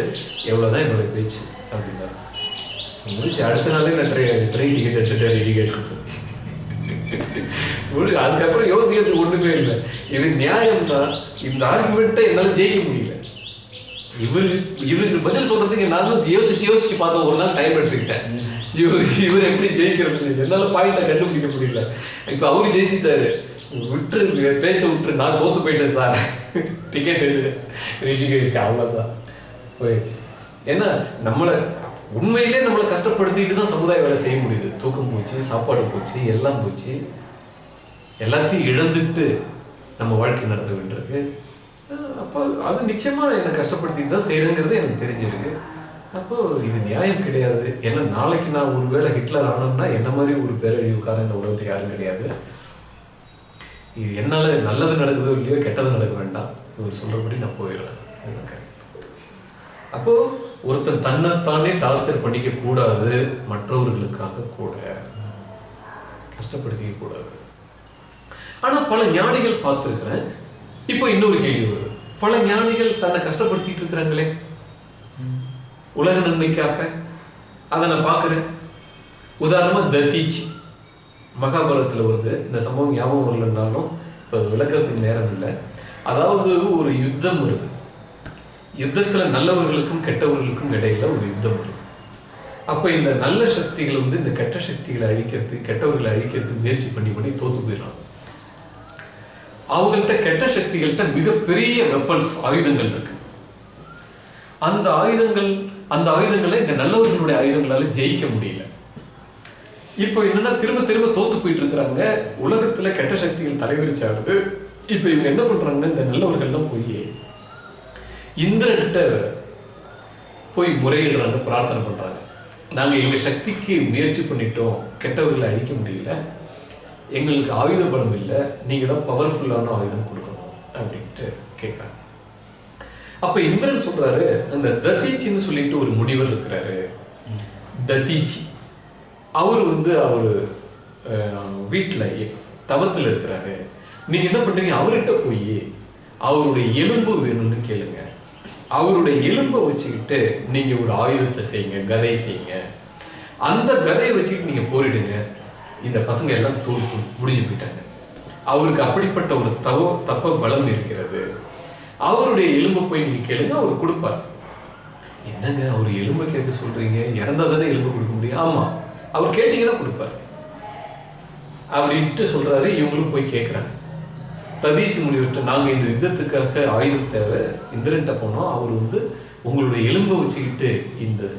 Speaker 2: எவ்வளவுதான் என்னோட பேச்சு அப்படின்னா முடிச்சு அடுத்த நாளே நான் ட்ரெயின் ட்ரெயின் டிக்கெட் எடுத்துட்டு எஜுகேஷன் அதுக்கப்புறம் யோசிக்கிறதுக்கு ஒண்ணுமே இல்லை. இது நியாயம் தான் இந்த ஆர்குமெண்ட்டை என்னால் ஜெயிக்க முடியல. இவர் இவருக்கு பதில் சொல்றதுக்கு நானும் யோசிச்சு யோசிச்சு பார்த்தோம் ஒரு நாள் டைம் எடுத்துக்கிட்டேன். இவர் இவர் எப்படி ஜெயிக்கிறது என்னால பாயிண்ட கண்டுபிடிக்க முடியல. இப்போ அவரு ஜெயிச்சுட்டாரு. விட்டுரு பேச்ச விட்டுரு நான் தோத்து போயிட்டேன் சார் டிக்கெட் எடுத்து ரிஷிகேஷ்க்கு அவ்வளோதான் போயிடுச்சு. ஏன்னா நம்மளை உண்மையிலே நம்மளை கஷ்டப்படுத்திட்டு தான் சமுதாய வேலை செய்ய முடியுது. தூக்கம் போச்சு சாப்பாடு போச்சு எல்லாம் போச்சு. எல்லாத்தையும் இழந்துட்டு நம்ம வாழ்க்கை நடத்த வேண்டியிருக்கு. அப்போ அது நிச்சயமாக என்னை கஷ்டப்படுத்திட்டு தான் செய்கிறேங்கிறது எனக்கு தெரிஞ்சிருக்கு. அப்போது இது நியாயம் கிடையாது. ஏன்னா நாளைக்கு நான் ஒரு வேளை ஹிட்லர் ஆனோம்னா என்ன மாதிரி ஒரு பேரழிவுக்காரன் இந்த உலகத்துக்கு யாரும் கிடையாது. இது என்னால் நல்லது நடக்குதோ இல்லையோ கெட்டது நடக்க வேண்டாம். இவர் சொல்கிறபடி நான் போயிடுறேன். இதுதான் correct. ஒருத்தன் தன்னைத்தானே டார்ச்சர் பண்ணிக்க கூடாது மற்றவர்களுக்காக கூட. கஷ்டப்படுத்திக்க கூடாது. ஆனால் பல ஞானிகள் பார்த்துருக்கிறேன். இப்போ இன்னொரு கேள்வி வருது. பல ஞானிகள் தன்னை கஷ்டப்படுத்திட்டு இருக்கிறாங்களே. உலக நன்மைக்காக. அதை நான் பார்க்குறேன். உதாரணமாக தத்தீச்சி மகாபாரதத்தில் வருது. இந்த சம்பவம் ஞாபகம் வரலன்னாலும் இப்போ விளக்கிறதுக்கு நேரம் இல்லை. அதாவது ஒரு யுத்தம் வருது. யுத்தத்தில் நல்லவர்களுக்கும் கெட்டவர்களுக்கும் இடையில ஒரு யுத்தம் வருது. அப்போ இந்த நல்ல சக்திகள் வந்து இந்த கெட்ட சக்திகளை அழிக்கிறது கெட்டவர்களை அழிக்கிறது முயற்சி பண்ணி பண்ணி தோத்து போயிடறாங்க. அவங்கள்ட்ட கெட்ட சக்திகள்கிட்ட மிகப்பெரிய வெப்பன்ஸ் ஆயுதங்கள் இருக்கு. அந்த ஆயுதங்கள் அந்த ஆயுதங்களை இந்த நல்லவர்களுடைய ஆயுதங்களால ஜெயிக்க முடியல. இப்போ என்னன்னா திரும்ப திரும்ப தோத்து போயிட்டு இருக்கிறாங்க உலகத்துல கெட்ட சக்திகள் தலைவிரிச்சாடுது. இப்போ இவங்க என்ன பண்றாங்கன்னா இந்த நல்லவர்கள்லாம் போய் இந்திரன்கிட்ட போய் முறையிடுறாங்க பிரார்த்தனை பண்றாங்க. நாங்க எங்க சக்திக்கு முயற்சி பண்ணிட்டோம் கெட்டவர்களை அழிக்க முடியல. எங்களுக்கு ஆயுத பலம் இல்லை நீங்கள் தான் பவர்ஃபுல்லான ஆயுதம் கொடுக்கணும் அப்படின்ட்டு கேட்குறாங்க. அப்போ இந்திரன் சொல்கிறாரு அந்த ததீச்சின்னு சொல்லிட்டு ஒரு முடிவர் இருக்கிறாரு. ததீச்சி அவர் வந்து அவர் வீட்டில் தவத்தில் இருக்கிறாரு. நீங்கள் என்ன பண்ணுறீங்க அவர்கிட்ட போய் அவருடைய எலும்பு வேணும்னு கேளுங்க. அவருடைய எலும்பை வச்சுக்கிட்டு நீங்கள் ஒரு ஆயுதத்தை செய்யுங்க கதை செய்யுங்க. அந்த கதையை வச்சுக்கிட்டு நீங்கள் போரிடுங்க. இந்த பசங்க எல்லாம் தோல் தூள் முடிஞ்சு போயிட்டாங்க. அவருக்கு அப்படிப்பட்ட ஒரு தவ தப்ப பலம் இருக்கிறது. அவருடைய எலும்பை போய் நீங்க கேளுங்க அவர் கொடுப்பார். என்னங்க அவர் எலும்பை கேட்க சொல்றீங்க? இறந்தா தானே எலும்பு கொடுக்க முடியும்? ஆமா. அவர் கேட்டீங்கன்னா கொடுப்பார். அப்படின்ட்டு சொல்றாரு இவங்களும் போய் கேட்குறாங்க ததீசி முனிவர்கிட்ட நாங்க இந்த யுத்தத்துக்காக ஆயுதம் தேவை இந்திரன்ட்ட போனோம். அவர் வந்து உங்களுடைய எலும்பை வச்சுக்கிட்டு இந்த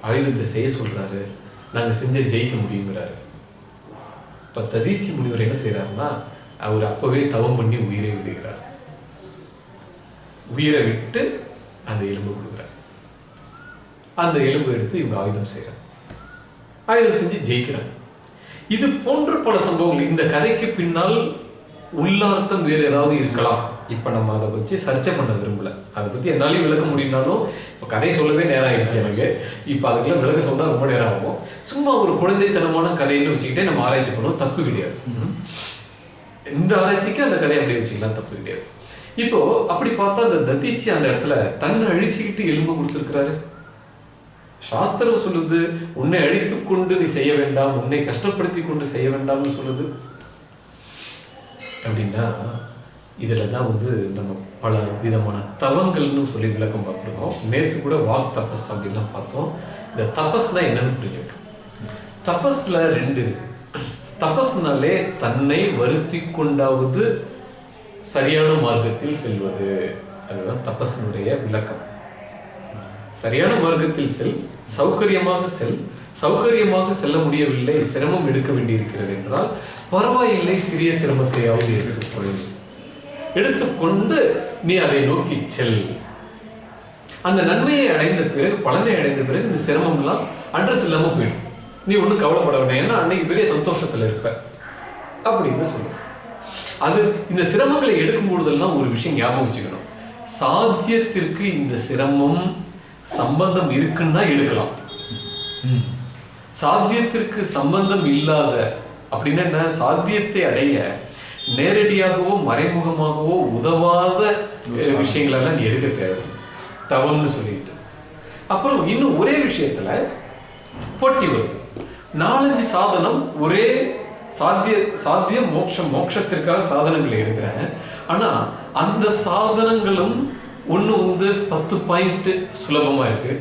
Speaker 2: ஆயுதத்தை செய்ய சொல்றாரு. நாங்க செஞ்ச ஜெயிக்க முடியுங்கிறாரு. இப்போ ததீச்சி முனிவர் என்ன செய்கிறாருன்னா அவர் அப்பவே தவம் பண்ணி உயிரை விடுகிறார். உயிரை விட்டு அந்த எலும்பு கொடுக்குறார். அந்த எலும்பு எடுத்து இவங்க ஆயுதம் செய்கிறார் ஆயுதம் செஞ்சு ஜெயிக்கிறாங்க. இது போன்ற பல சம்பவங்கள் இந்த கதைக்கு பின்னால் உள்ளார்த்தம் வேறு ஏதாவது இருக்கலாம். இப்ப நம்ம அதை வச்சு சர்ச்சை பண்ண விரும்பல. அதை பத்தி என்னாலையும் விளக்க முடியும்னாலும் இப்ப கதை சொல்லவே நேரம் ஆயிடுச்சு எனக்கு. இப்ப அதுக்கெல்லாம் விளக்க சொன்னா ரொம்ப நேரம் ஆகும். சும்மா ஒரு குழந்தைத்தனமான கதைன்னு வச்சுக்கிட்டே நம்ம ஆராய்ச்சி பண்ணுவோம் தப்பு கிடையாது. இந்த ஆராய்ச்சிக்கு அந்த கதையை அப்படியே வச்சுக்கலாம் தப்பு கிடையாது. இப்போ அப்படி பார்த்தா அந்த ததீச்சி அந்த இடத்துல தன்னை அழிச்சுக்கிட்டு எலும்பு கொடுத்துருக்கிறாரு. சாஸ்திரம் சொல்லுது உன்னை அழித்துக் கொண்டு நீ செய்ய வேண்டாம் உன்னை கஷ்டப்படுத்தி கொண்டு செய்ய வேண்டாம்னு சொல்லுது. அப்படின்னா இதில் தான் வந்து நம்ம பல விதமான தவங்கள்னு சொல்லி விளக்கம் பார்த்துருக்கோம். நேற்று கூட வாக் தபஸ் அப்படின்லாம் பார்த்தோம். இந்த தபஸ்னால் என்னன்னு புரியும் தபஸில் ரெண்டு தபஸ்னாலே தன்னை வருத்தி கொண்டாவது சரியான மார்க்கத்தில் செல்வது. அதுதான் தபஸினுடைய விளக்கம். சரியான மார்க்கத்தில் செல் சௌகரியமாக செல் சௌகரியமாக செல்ல முடியவில்லை சிரமம் எடுக்க வேண்டியிருக்கிறது என்றால் பரவாயில்லை சிறிய சிரமத்தையாவது எடுத்துக்கொள்ளும் எடுத்துக்கொண்டு நீ அதை நோக்கி செல். அந்த நன்மையை அடைந்த பிறகு பலனை அடைந்த பிறகு இந்த சிரமம் எல்லாம் அட்ரஸ் இல்லாம போயிடும். நீ ஒன்றும் கவலைப்பட வேண்டாம். ஏன்னா அன்னைக்கு பெரிய சந்தோஷத்துல இருப்ப. அப்படின்னு சொல்லுவோம் அது இந்த சிரமங்களை எடுக்கும் பொழுதெல்லாம் ஒரு விஷயம் ஞாபகம் வச்சுக்கணும். சாத்தியத்திற்கு இந்த சிரமம் சம்பந்தம் இருக்குன்னா எடுக்கலாம். சாத்தியத்திற்கு சம்பந்தம் இல்லாத அப்படின்னா என்ன? சாத்தியத்தை அடைய நேரடியாகவோ மறைமுகமாகவோ உதவாத விஷயங்களெல்லாம் நீ எடுக்க தேவை தவம்னு சொல்லிட்டு. அப்புறம் இன்னும் ஒரே விஷயத்துல போட்டி வருது நாலஞ்சு சாதனம் ஒரே சாத்திய சாத்திய மோட்சம் மோட்சத்திற்காக சாதனங்களை எடுக்கிறேன். ஆனா அந்த சாதனங்களும் ஒண்ணு வந்து பத்து பாயிண்ட் சுலபமா இருக்கு.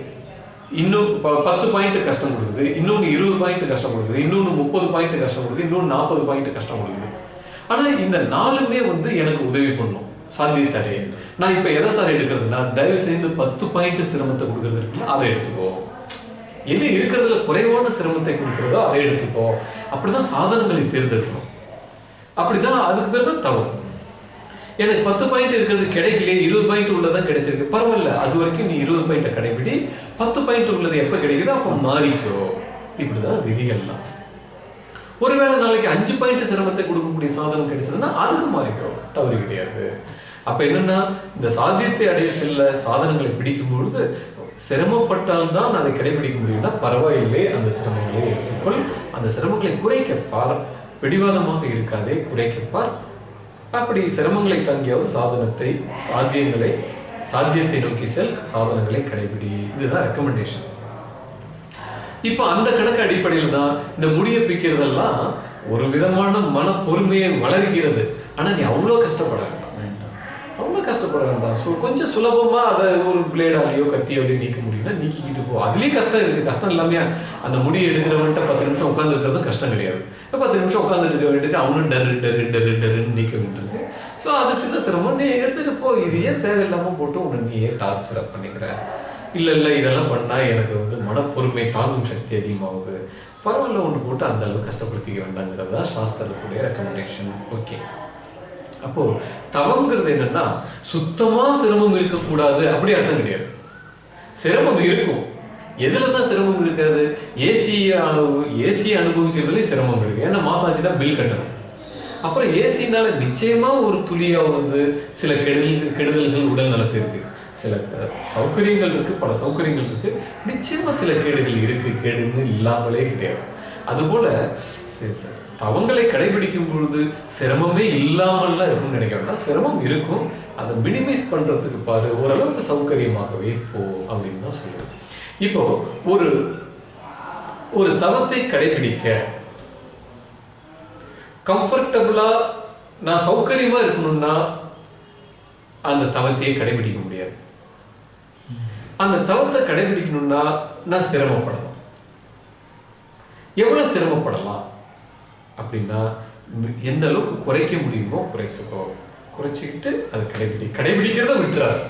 Speaker 2: இன்னும் பத்து பாயிண்ட் கஷ்டம் கொடுக்குது. இன்னொன்று இருபது பாயிண்ட் கஷ்டம் கொடுக்குது. இன்னொன்று முப்பது பாயிண்ட் கஷ்டம் கொடுக்குது. இன்னொன்று நாற்பது பாயிண்ட் கஷ்டம் கொடுக்குது. ஆனால் இந்த நாலுமே வந்து எனக்கு உதவி பண்ணும். சாத்தியத்தை அடைய நான் இப்போ எதை சார் எடுக்கிறதுனா தயவு செய்து பத்து பாயிண்ட் சிரமத்தை கொடுக்கறது இருக்குல்ல அதை எடுத்துக்கோ. எது இருக்கிறதுல குறைவான சிரமத்தை கொடுக்கிறதோ அதை எடுத்துக்கோ. அப்படிதான் சாதனங்களை தேர்ந்தெடுக்கணும். அப்படிதான் அதுக்கு பேர் தான் தவறு எனக்கு பத்து பாயிண்ட் இருக்கிறது கிடைக்கலையே இருபது பாயிண்ட் உள்ளதான் கிடைச்சிருக்கு. பரவாயில்ல அது வரைக்கும் நீ இருபது பாயிண்ட்டை கடைபிடி. பத்து பாயிண்ட் உள்ளது எப்போ கிடைக்குதோ அப்போ மாறிக்கோ. இப்படிதான் விதிகள்லாம். ஒருவேளை நாளைக்கு அஞ்சு பாயிண்ட் சிரமத்தை கொடுக்கக்கூடிய சாதனம் கிடைச்சதுன்னா அதுக்கு மாறிக்கிறோம் தவறு கிடையாது. அப்ப என்னன்னா இந்த சாத்தியத்தை அடைய செல்ல சாதனங்களை பிடிக்கும் பொழுது சிரமப்பட்டால்தான் அதை கடைபிடிக்க முடியும்னா பரவாயில்லை அந்த சிரமங்களை எடுத்துக்கொள் அந்த சிரமங்களை குறைக்க பார் பிடிவாதமாக இருக்காதே குறைக்க பார் அப்படி சிரமங்களை தங்கியாவது சாதனத்தை சாத்தியங்களை சாத்தியத்தை நோக்கி செல் சாதனங்களை கடைபிடி. இதுதான் ரெக்கமெண்டேஷன் இப்போ அந்த கணக்கு அடிப்படையில் தான் இந்த முடியை பிக்கிறதெல்லாம் ஒரு விதமான மன பொறுமையை வளர்கிறது. ஆனால் நீ அவ்வளோ கஷ்டப்பட வேண்டாம். அவ்வளோ கஷ்டப்பட வேண்டாம். ஸோ கொஞ்சம் சுலபமாக அதை ஒரு பிளேடாலேயோ கத்தியோடய நீக்க முடியும்னா நீக்கிக்கிட்டு போ. அதுலேயும் கஷ்டம் இருக்குது கஷ்டம் இல்லாம அந்த முடி எடுக்கிறவன்ட்ட பத்து நிமிஷம் உட்காந்துருக்கிறதும் கஷ்டம் கிடையாது. இப்போ பத்து நிமிஷம் உட்காந்துட்டு வேண்டியது அவனும் டரு டரு டரு டருன்னு நீக்க வேண்டியிருக்கு. ஸோ அது சின்ன சிரமம். நீ எடுத்துகிட்டு போ. இது ஏன் தேவையில்லாமல் போட்டு உன்னை நீயே டார்ச்சர் பண்ணிக்கிற? இல்லை இல்லை இதெல்லாம் பண்ணால் எனக்கு வந்து மனப்பொறுமை தாங்கும் சக்தி அதிகமாகுது. பரவாயில்ல ஒன்று போட்டு அந்த அளவுக்கு கஷ்டப்படுத்திக்க வேண்டாங்கிறது தான் சாஸ்திரத்துடைய ரெக்கமெண்டேஷன் ஓகே அப்போ தவங்கிறது என்னன்னா சுத்தமா சிரமம் இருக்கக்கூடாது அப்படி அர்த்தம் கிடையாது. சிரமம் இருக்கும். எதுல தான் சிரமம் இருக்காது? ஏசி ஏசி அனுபவிக்கிறதுலயும் சிரமம் இருக்கு. ஏன்னா மாதம் ஆச்சுன்னா பில் கட்டணும். அப்புறம் ஏசினால நிச்சயமா ஒரு துளியாவது சில கெடுதல் கெடுதல்கள் உடல் நலத்திற்கு சில சௌகரியங்கள் இருக்குது பல சௌகரியங்கள் இருக்குது நிச்சயமாக சில கேடுகள் இருக்குது கேடுன்னு இல்லாமலே கிடையாது. அதுபோல் சி- சி- தவங்களை கடைபிடிக்கும் பொழுது சிரமமே இல்லாமல்லாம் இருக்கும்னு நினைக்க வேண்டாம் சிரமம் இருக்கும். அதை மினிமைஸ் பண்ணுறதுக்கு பாரு ஓரளவுக்கு சௌகரியமாகவே போ அப்படின்னு தான் சொல்லுவேன். இப்போ ஒரு ஒரு தவத்தை கடைபிடிக்க கம்ஃபர்டபுளாக நான் சௌகரியமாக இருக்கணும்னா அந்த தவத்தையே கடைபிடிக்க முடியாது. அந்த தவத்தை கடைபிடிக்கணும்னா நான் சிரமப்படணும். எவ்வளோ சிரமப்படலாம்? அப்படின்னா எந்த அளவுக்கு குறைக்க முடியுமோ குறைத்துக்கோ. குறைச்சிக்கிட்டு அதை கடைபிடி கடைபிடிக்கிறத விட்டுறாரு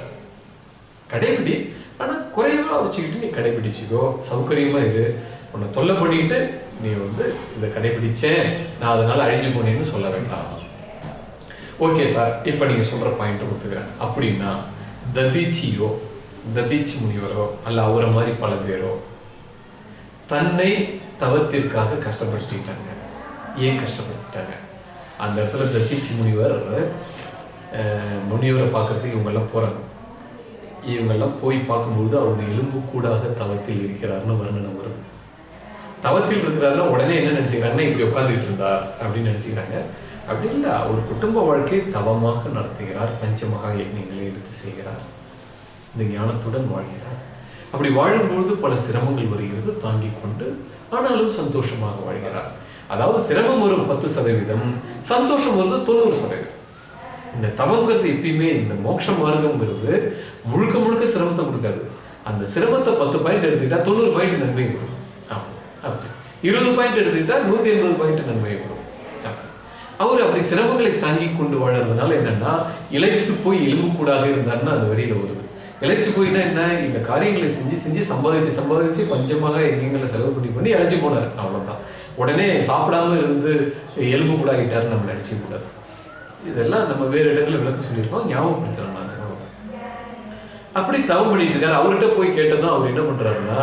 Speaker 2: கடைபிடி ஆனால் குறைவாக வச்சுக்கிட்டு நீ கடைபிடிச்சிக்கோ. சௌகரியமாக இரு. உன்னை தொல்லை பண்ணிக்கிட்டு நீ வந்து இதை கடைபிடிச்சேன். நான் அதனால் அழிஞ்சு போனேன்னு சொல்ல வேண்டாம். ஓகே சார் இப்போ நீங்கள் சொல்கிற பாயிண்ட் ஒத்துக்கிறேன். அப்படின்னா ததிச்சியோ ததீச்சி முனிவரோ அல்ல அவரை மாதிரி பல பேரோ தன்னை தவத்திற்காக கஷ்டப்படுத்திட்டாங்க. ஏன் கஷ்டப்படுத்திட்டாங்க? அந்த இடத்துல தத்தீச்சி முனிவர் முனிவரை பார்க்கறதுக்கு இவங்கெல்லாம் போகிறாங்க இவங்கெல்லாம் போய் பார்க்கும்பொழுது அவர் எலும்பு கூடாக தவத்தில் இருக்கிறார்னு வர்ணனை வருது தவத்தில் இருக்கிறாருன்னா உடனே என்ன நினைச்சுக்கிறாங்கன்னா இப்படி உட்காந்துட்டு இருந்தார் அப்படின்னு நினைச்சுக்கிறாங்க. அப்படி இல்லை அவர் குடும்ப வாழ்க்கையை தவமாக நடத்துகிறார் பஞ்சமகா யஜ்ஞங்களை எடுத்து செய்கிறார். இந்த ஞானத்துடன் வாழ்கிறார். அப்படி வாழும்பொழுது பல சிரமங்கள் வருகிறது தாங்கிக் கொண்டு ஆனாலும் சந்தோஷமாக வாழ்கிறார். அதாவது சிரமம் வரும் பத்து சதவீதம் சந்தோஷம் வருது தொண்ணூறு சதவீதம். இந்த தவங்கிறது எப்பயுமே இந்த மோட்ச மார்க்கம்ங்கிறது முழுக்க முழுக்க சிரமத்தை கொடுக்காது. அந்த சிரமத்தை பத்து பாயிண்ட் எடுத்துக்கிட்டா தொண்ணூறு பாயிண்ட் நன்மை வரும். இருபது பாயிண்ட் எடுத்துக்கிட்டா நூத்தி எண்பது பாயிண்ட் நன்மை வரும். அவர் அப்படி சிரமங்களை தாங்கி கொண்டு வாழறதுனால என்னன்னா இழைத்து போய் எலும்பு கூடாக இருந்தாருன்னா அந்த வரியில வருது இழைச்சு போயினா என்ன? இந்த காரியங்களை செஞ்சு செஞ்சு சம்பாதிச்சு சம்பாதிச்சு பஞ்சமாக எங்கெங்களை செலவு பண்ணி பண்ணி இழைச்சு போனார். அவ்வளவுதான். உடனே சாப்பிடாம இருந்து எலும்பு கூடாகிட்டாரு நம்ம நினைச்சு கூடாது இதெல்லாம் நம்ம வேறு இடங்களில் விளக்க சொல்லியிருக்கோம். ஞாபகப்படுத்துறோம் நான். அவ்வளவுதான். அப்படி தவம் பண்ணிட்டு இருக்காரு. அவர்கிட்ட போய் கேட்டதும் அவர் என்ன பண்றாருன்னா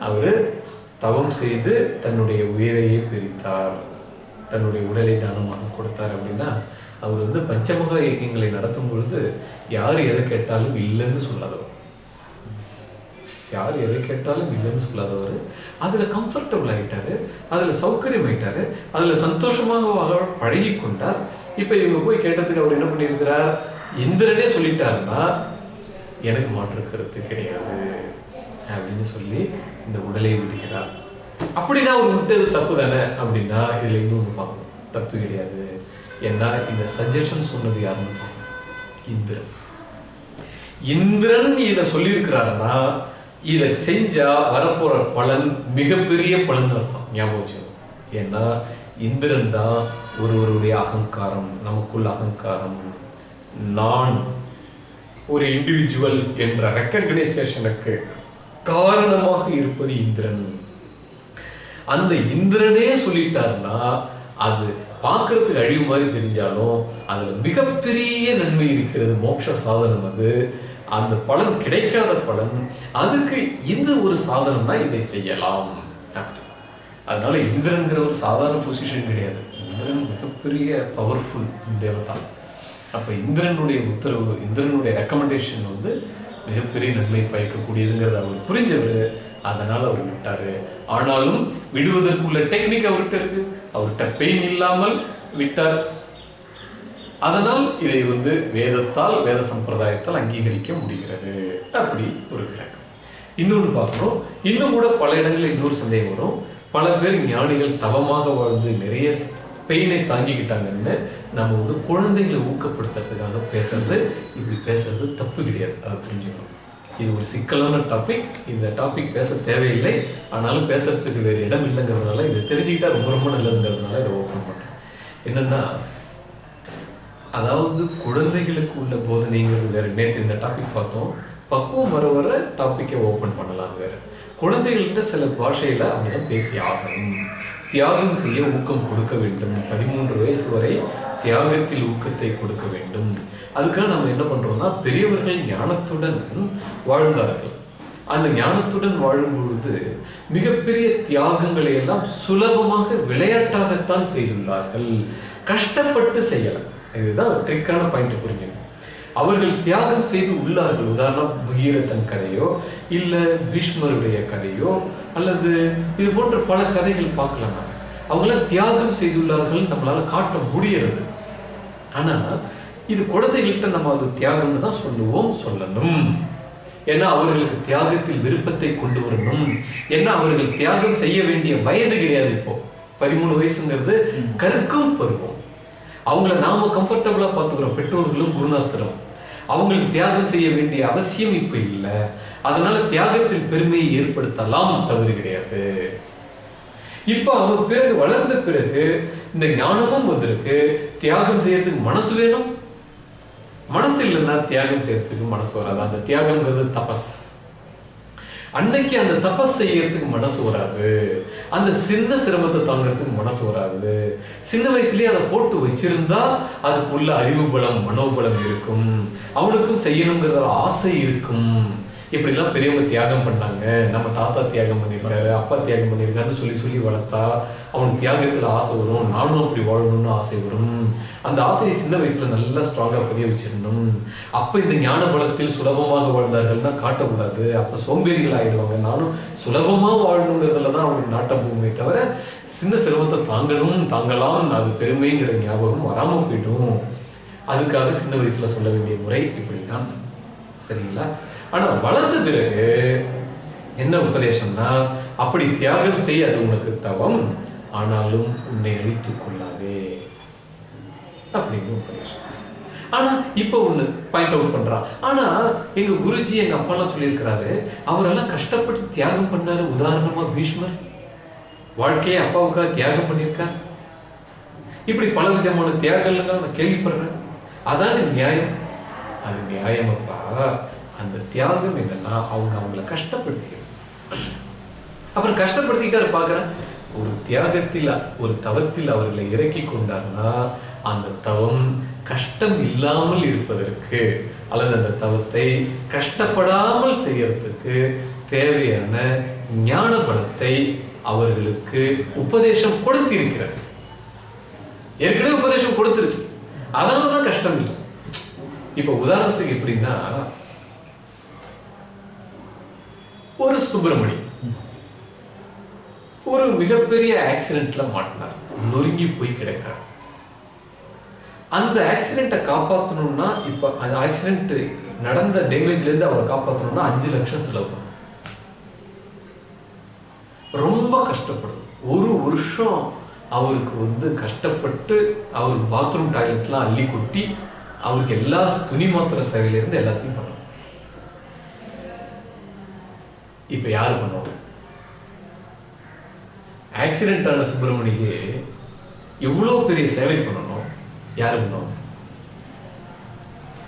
Speaker 2: அவரு தவம் செய்து தன்னுடைய உயிரையே பிரித்தார். தன்னுடைய உடலை தானமாக கொடுத்தார் அப்படின்னா அவர் வந்து பஞ்சமுக இயக்கங்களை நடத்தும் பொழுது யார் எதை கேட்டாலும் இல்லைன்னு சொல்லாதவர். யார் எதை கேட்டாலும் இல்லைன்னு சொல்லாதவர். அதுல கம்ஃபர்டபுள் ஆயிட்டாரு. அதுல சௌகரியம் ஆயிட்டாரு. அதுல சந்தோஷமாக பழகி கொண்டார். இப்ப இவங்க போய் கேட்டதுக்கு அவர் என்ன பண்ணியிருக்கிறார்? இந்திரனே சொல்லிட்டாருன்னா எனக்கு மாற்று கருத்து கிடையாது அப்படின்னு சொல்லி இந்த உடலை விடுகிறார். அப்படின்னா அவர் விட்டது தப்பு தானே அப்படின்னா இதுல இன்னொன்று பார்க்கணும். தப்பு கிடையாது. ஏன்னா இந்த சஜஷன் சொன்னது யாருன்னு இந்திரன். இந்திரன் இதை சொல்லியிருக்கிறாருன்னா இதை செஞ்சா வரப்போற பலன் மிகப்பெரிய பலன் அர்த்தம். ஞாபகம் ஏன்னா இந்திரன் தான் ஒருவருடைய அகங்காரம் நமக்குள்ள அகங்காரம். நான் ஒரு இண்டிவிஜுவல் என்ற ரெக்கக்னைசேஷனுக்கு காரணமாக இருப்பது இந்திரன். அந்த இந்திரனே சொல்லிட்டாருன்னா அது பார்க்கறதுக்கு அழிவு மாதிரி தெரிஞ்சாலும் அதில் மிகப்பெரிய நன்மை இருக்கிறது மோட்ச சாதனம் அது. அந்த பலன் கிடைக்காத பலன் அதுக்கு இந்த ஒரு சாதனம்னா இதை செய்யலாம். அதனால இந்திரன்கிற ஒரு சாதாரண பொசிஷன் கிடையாது. இந்திரன் மிகப்பெரிய பவர்ஃபுல் தேவதா அப்போ இந்திரனுடைய உத்தரவு இந்திரனுடைய ரெக்கமெண்டேஷன் வந்து மிகப்பெரிய நன்மை பயக்கக்கூடியதுங்கிறத அவர் புரிஞ்சவர். அதனால அவர் விட்டாரு. ஆனாலும் விடுவதற்குள்ள டெக்னிக் அவர்கிட்ட இருக்கு. அவர்கிட்ட பெயின் இல்லாமல் விட்டார். அதனால் இதை வந்து வேதத்தால் வேத சம்பிரதாயத்தால் அங்கீகரிக்க முடிகிறது. அப்படி ஒரு விளக்கம். இன்னொன்று பார்க்குறோம் இன்னும் கூட பல இடங்களில் இன்னொரு சந்தேகம் வரும். பல பேர் ஞானிகள் தவமாக வாழ்ந்து நிறைய பெயினை தாங்கிக்கிட்டாங்கன்னு நம்ம வந்து குழந்தைகளை ஊக்கப்படுத்துறதுக்காக பேசுறது இப்படி பேசுறது தப்பு கிடையாது. அதை புரிஞ்சுக்கணும். இது ஒரு சிக்கலான டாபிக் இந்த டாபிக் பேச தேவையில்லை. ஆனாலும் பேசுறதுக்கு வேறு இடம் இல்லைங்கிறதுனால இதை தெரிஞ்சுக்கிட்டா ரொம்ப ரொம்ப நல்லதுங்கிறதுனால இதை ஓப்பன் பண்ணுறேன் என்னன்னா அதாவது குழந்தைகளுக்கு உள்ள போதனைங்கிறது வேறு. நேற்று இந்த டாபிக் பார்த்தோம். பக்குவம் வர வர டாப்பிக்கை ஓப்பன் பண்ணலாம் வேற. குழந்தைகள்கிட்ட சில பாஷையில அவங்க பேசி ஆகணும். தியாகம் செய்ய ஊக்கம் கொடுக்க வேண்டும். பதிமூன்று வயசு வரை தியாகத்தில் ஊக்கத்தை கொடுக்க வேண்டும். அதுக்காக நம்ம என்ன பண்றோம்னா பெரியவர்கள் ஞானத்துடன் வாழ்ந்தார்கள். அந்த ஞானத்துடன் வாழும் பொழுது மிகப்பெரிய தியாகங்களை எல்லாம் சுலபமாக விளையாட்டாகத்தான் செய்துள்ளார்கள். கஷ்டப்பட்டு செய்யலாம். இதுதான் ட்ரிக்கான பாயிண்ட் புரிஞ்சுக்கணும் அவர்கள் தியாகம் செய்து உள்ளார்கள். உதாரணம் பகீரதன் கதையோ இல்ல பீஷ்மருடைய கதையோ அல்லது இது போன்ற பல கதைகள் பார்க்கலாம். அவங்களாம் தியாகம் செய்துள்ளார்கள். நம்மளால காட்ட முடியறது. ஆனா இது குழந்தைகள்கிட்ட நம்ம அது தியாகம்னு தான் சொல்லுவோம் சொல்லணும். ஏன்னா அவர்களுக்கு தியாகத்தில் விருப்பத்தை கொண்டு வரணும். ஏன்னா அவர்கள் தியாகம் செய்ய வேண்டிய வயது கிடையாது இப்போ. பதிமூணு வயசுங்கிறது கற்கும் பருவம். அவங்கள நாம கம்ஃபர்டபுளா பார்த்துக்கிறோம். பெற்றோர்களும் குருநாத்தரும். அவங்களுக்கு தியாகம் செய்ய வேண்டிய அவசியம் இப்ப இல்லை. அதனால தியாகத்தில் பெருமையை ஏற்படுத்தலாம் தவறு கிடையாது. இப்போ அவன் பிறகு வளர்ந்த பிறகு இந்த ஞானமும் வந்திருக்கு. தியாகம் செய்யறதுக்கு மனசு வேணும். மனசு இல்லைன்னா தியாகம் செய்யறதுக்கு மனசு வராது. அந்த தியாகங்கிறது தபஸ். அன்னைக்கு அந்த தபஸ் செய்யறதுக்கு மனசு வராது. அந்த சின்ன சிரமத்தை தாங்கிறதுக்கு மனசு வராது. சின்ன வயசுலயே அதை போட்டு வச்சிருந்தா அதுக்குள்ள அறிவு பலம் மனோபலம் இருக்கும். அவனுக்கும் செய்யணுங்கிறத ஆசை இருக்கும். இப்படிலாம் பெரியவங்க தியாகம் பண்ணாங்க. நம்ம தாத்தா தியாகம் பண்ணியிருக்காரு அப்பா தியாகம் பண்ணியிருக்காருன்னு சொல்லி சொல்லி வளர்த்தா அவனுக்கு தியாகத்தில் ஆசை வரும். நானும் அப்படி வாழணும்னு ஆசை வரும். அந்த ஆசையை சின்ன வயசுல நல்லா ஸ்ட்ராங்காக பதிய வச்சிடணும். அப்போ இந்த ஞான பலத்தில் சுலபமாக வாழ்ந்தார்கள்னா காட்டக்கூடாது. அப்போ சோம்பேறிகள் ஆகிடுவாங்க நானும் சுலபமாக வாழணுங்கிறதுல தான் அவனுக்கு நாட்டம் போகுமே தவிர சின்ன சிரமத்தை தாங்கணும் தாங்கலாம். அது பெருமைங்கிற ஞாபகம் வராமல் போயிடும். அதுக்காக சின்ன வயசுல சொல்ல வேண்டிய முறை இப்படி தான் சரிங்களா? ஆனா வளர்ந்த பிறகு என்ன உபதேசம்னா அப்படி தியாகம் செய்ய அது உனக்கு தவம் ஆனாலும் உன்னை அழித்துக் கொள்ளாதே. அப்படின்னு உபதேசம். ஆனா இப்ப ஒண்ணு பாயிண்ட் அவுட் பண்றான் ஆனா எங்க குருஜி எங்க அப்பா எல்லாம் சொல்லியிருக்கிறாரு அவரெல்லாம் கஷ்டப்பட்டு தியாகம் பண்ணாரு உதாரணமா பீஷ்மர். வாழ்க்கையை அப்பாவுக்காக தியாகம் பண்ணியிருக்கார். இப்படி பல விதமான தியாகங்கள்லாம் நான் கேள்விப்படுறேன். அதான் நியாயம்? அது நியாயம் அப்பா அந்த தியாகம் என்னன்னா அவங்க அவங்கள கஷ்டப்படுத்திக்கிறது அப்புறம் கஷ்டப்படுத்திக்கிட்டாரு பாக்குறேன் ஒரு தியாகத்தில் ஒரு தவத்தில் அவர்களை இறக்கி கொண்டார்னா அந்த தவம் கஷ்டம் இல்லாமல் இருப்பதற்கு அல்லது அந்த தவத்தை கஷ்டப்படாமல் செய்யறதுக்கு தேவையான ஞான பலத்தை அவர்களுக்கு உபதேசம் கொடுத்திருக்கிறார். ஏற்கனவே உபதேசம் கொடுத்திருக்கு. அதனாலதான் கஷ்டம் இல்லை. இப்ப உதாரணத்துக்கு எப்படின்னா ஒரு சுப்பிரமணி. ஒரு மிகப்பெரிய ஆக்சிடென்ட்ல மாட்டினார். நொறுங்கி போய் கிடக்கிறார். அந்த ஆக்சிடென்ட்டை காப்பாற்றணும்னா இப்ப அந்த ஆக்சிடென்ட் நடந்த டேமேஜ்ல இருந்து அவரை காப்பாற்றணும்னா அஞ்சு லட்சம் செலவு. ரொம்ப கஷ்டப்படும். ஒரு வருஷம் அவருக்கு வந்து கஷ்டப்பட்டு அவர் பாத்ரூம் டாய்லெட்லாம் அள்ளி கொட்டி அவருக்கு எல்லா துணி மாத்திர சேவையில இருந்து எல்லாத்தையும் பண்ணணும். இப்ப யாரு பண்ணுவாங்க? ஆக்சிடென்ட் ஆன சுப்பிரமணிக்கு எவ்வளோ பெரிய சேவை பண்ணணும் யாரு பண்ணுவாங்க?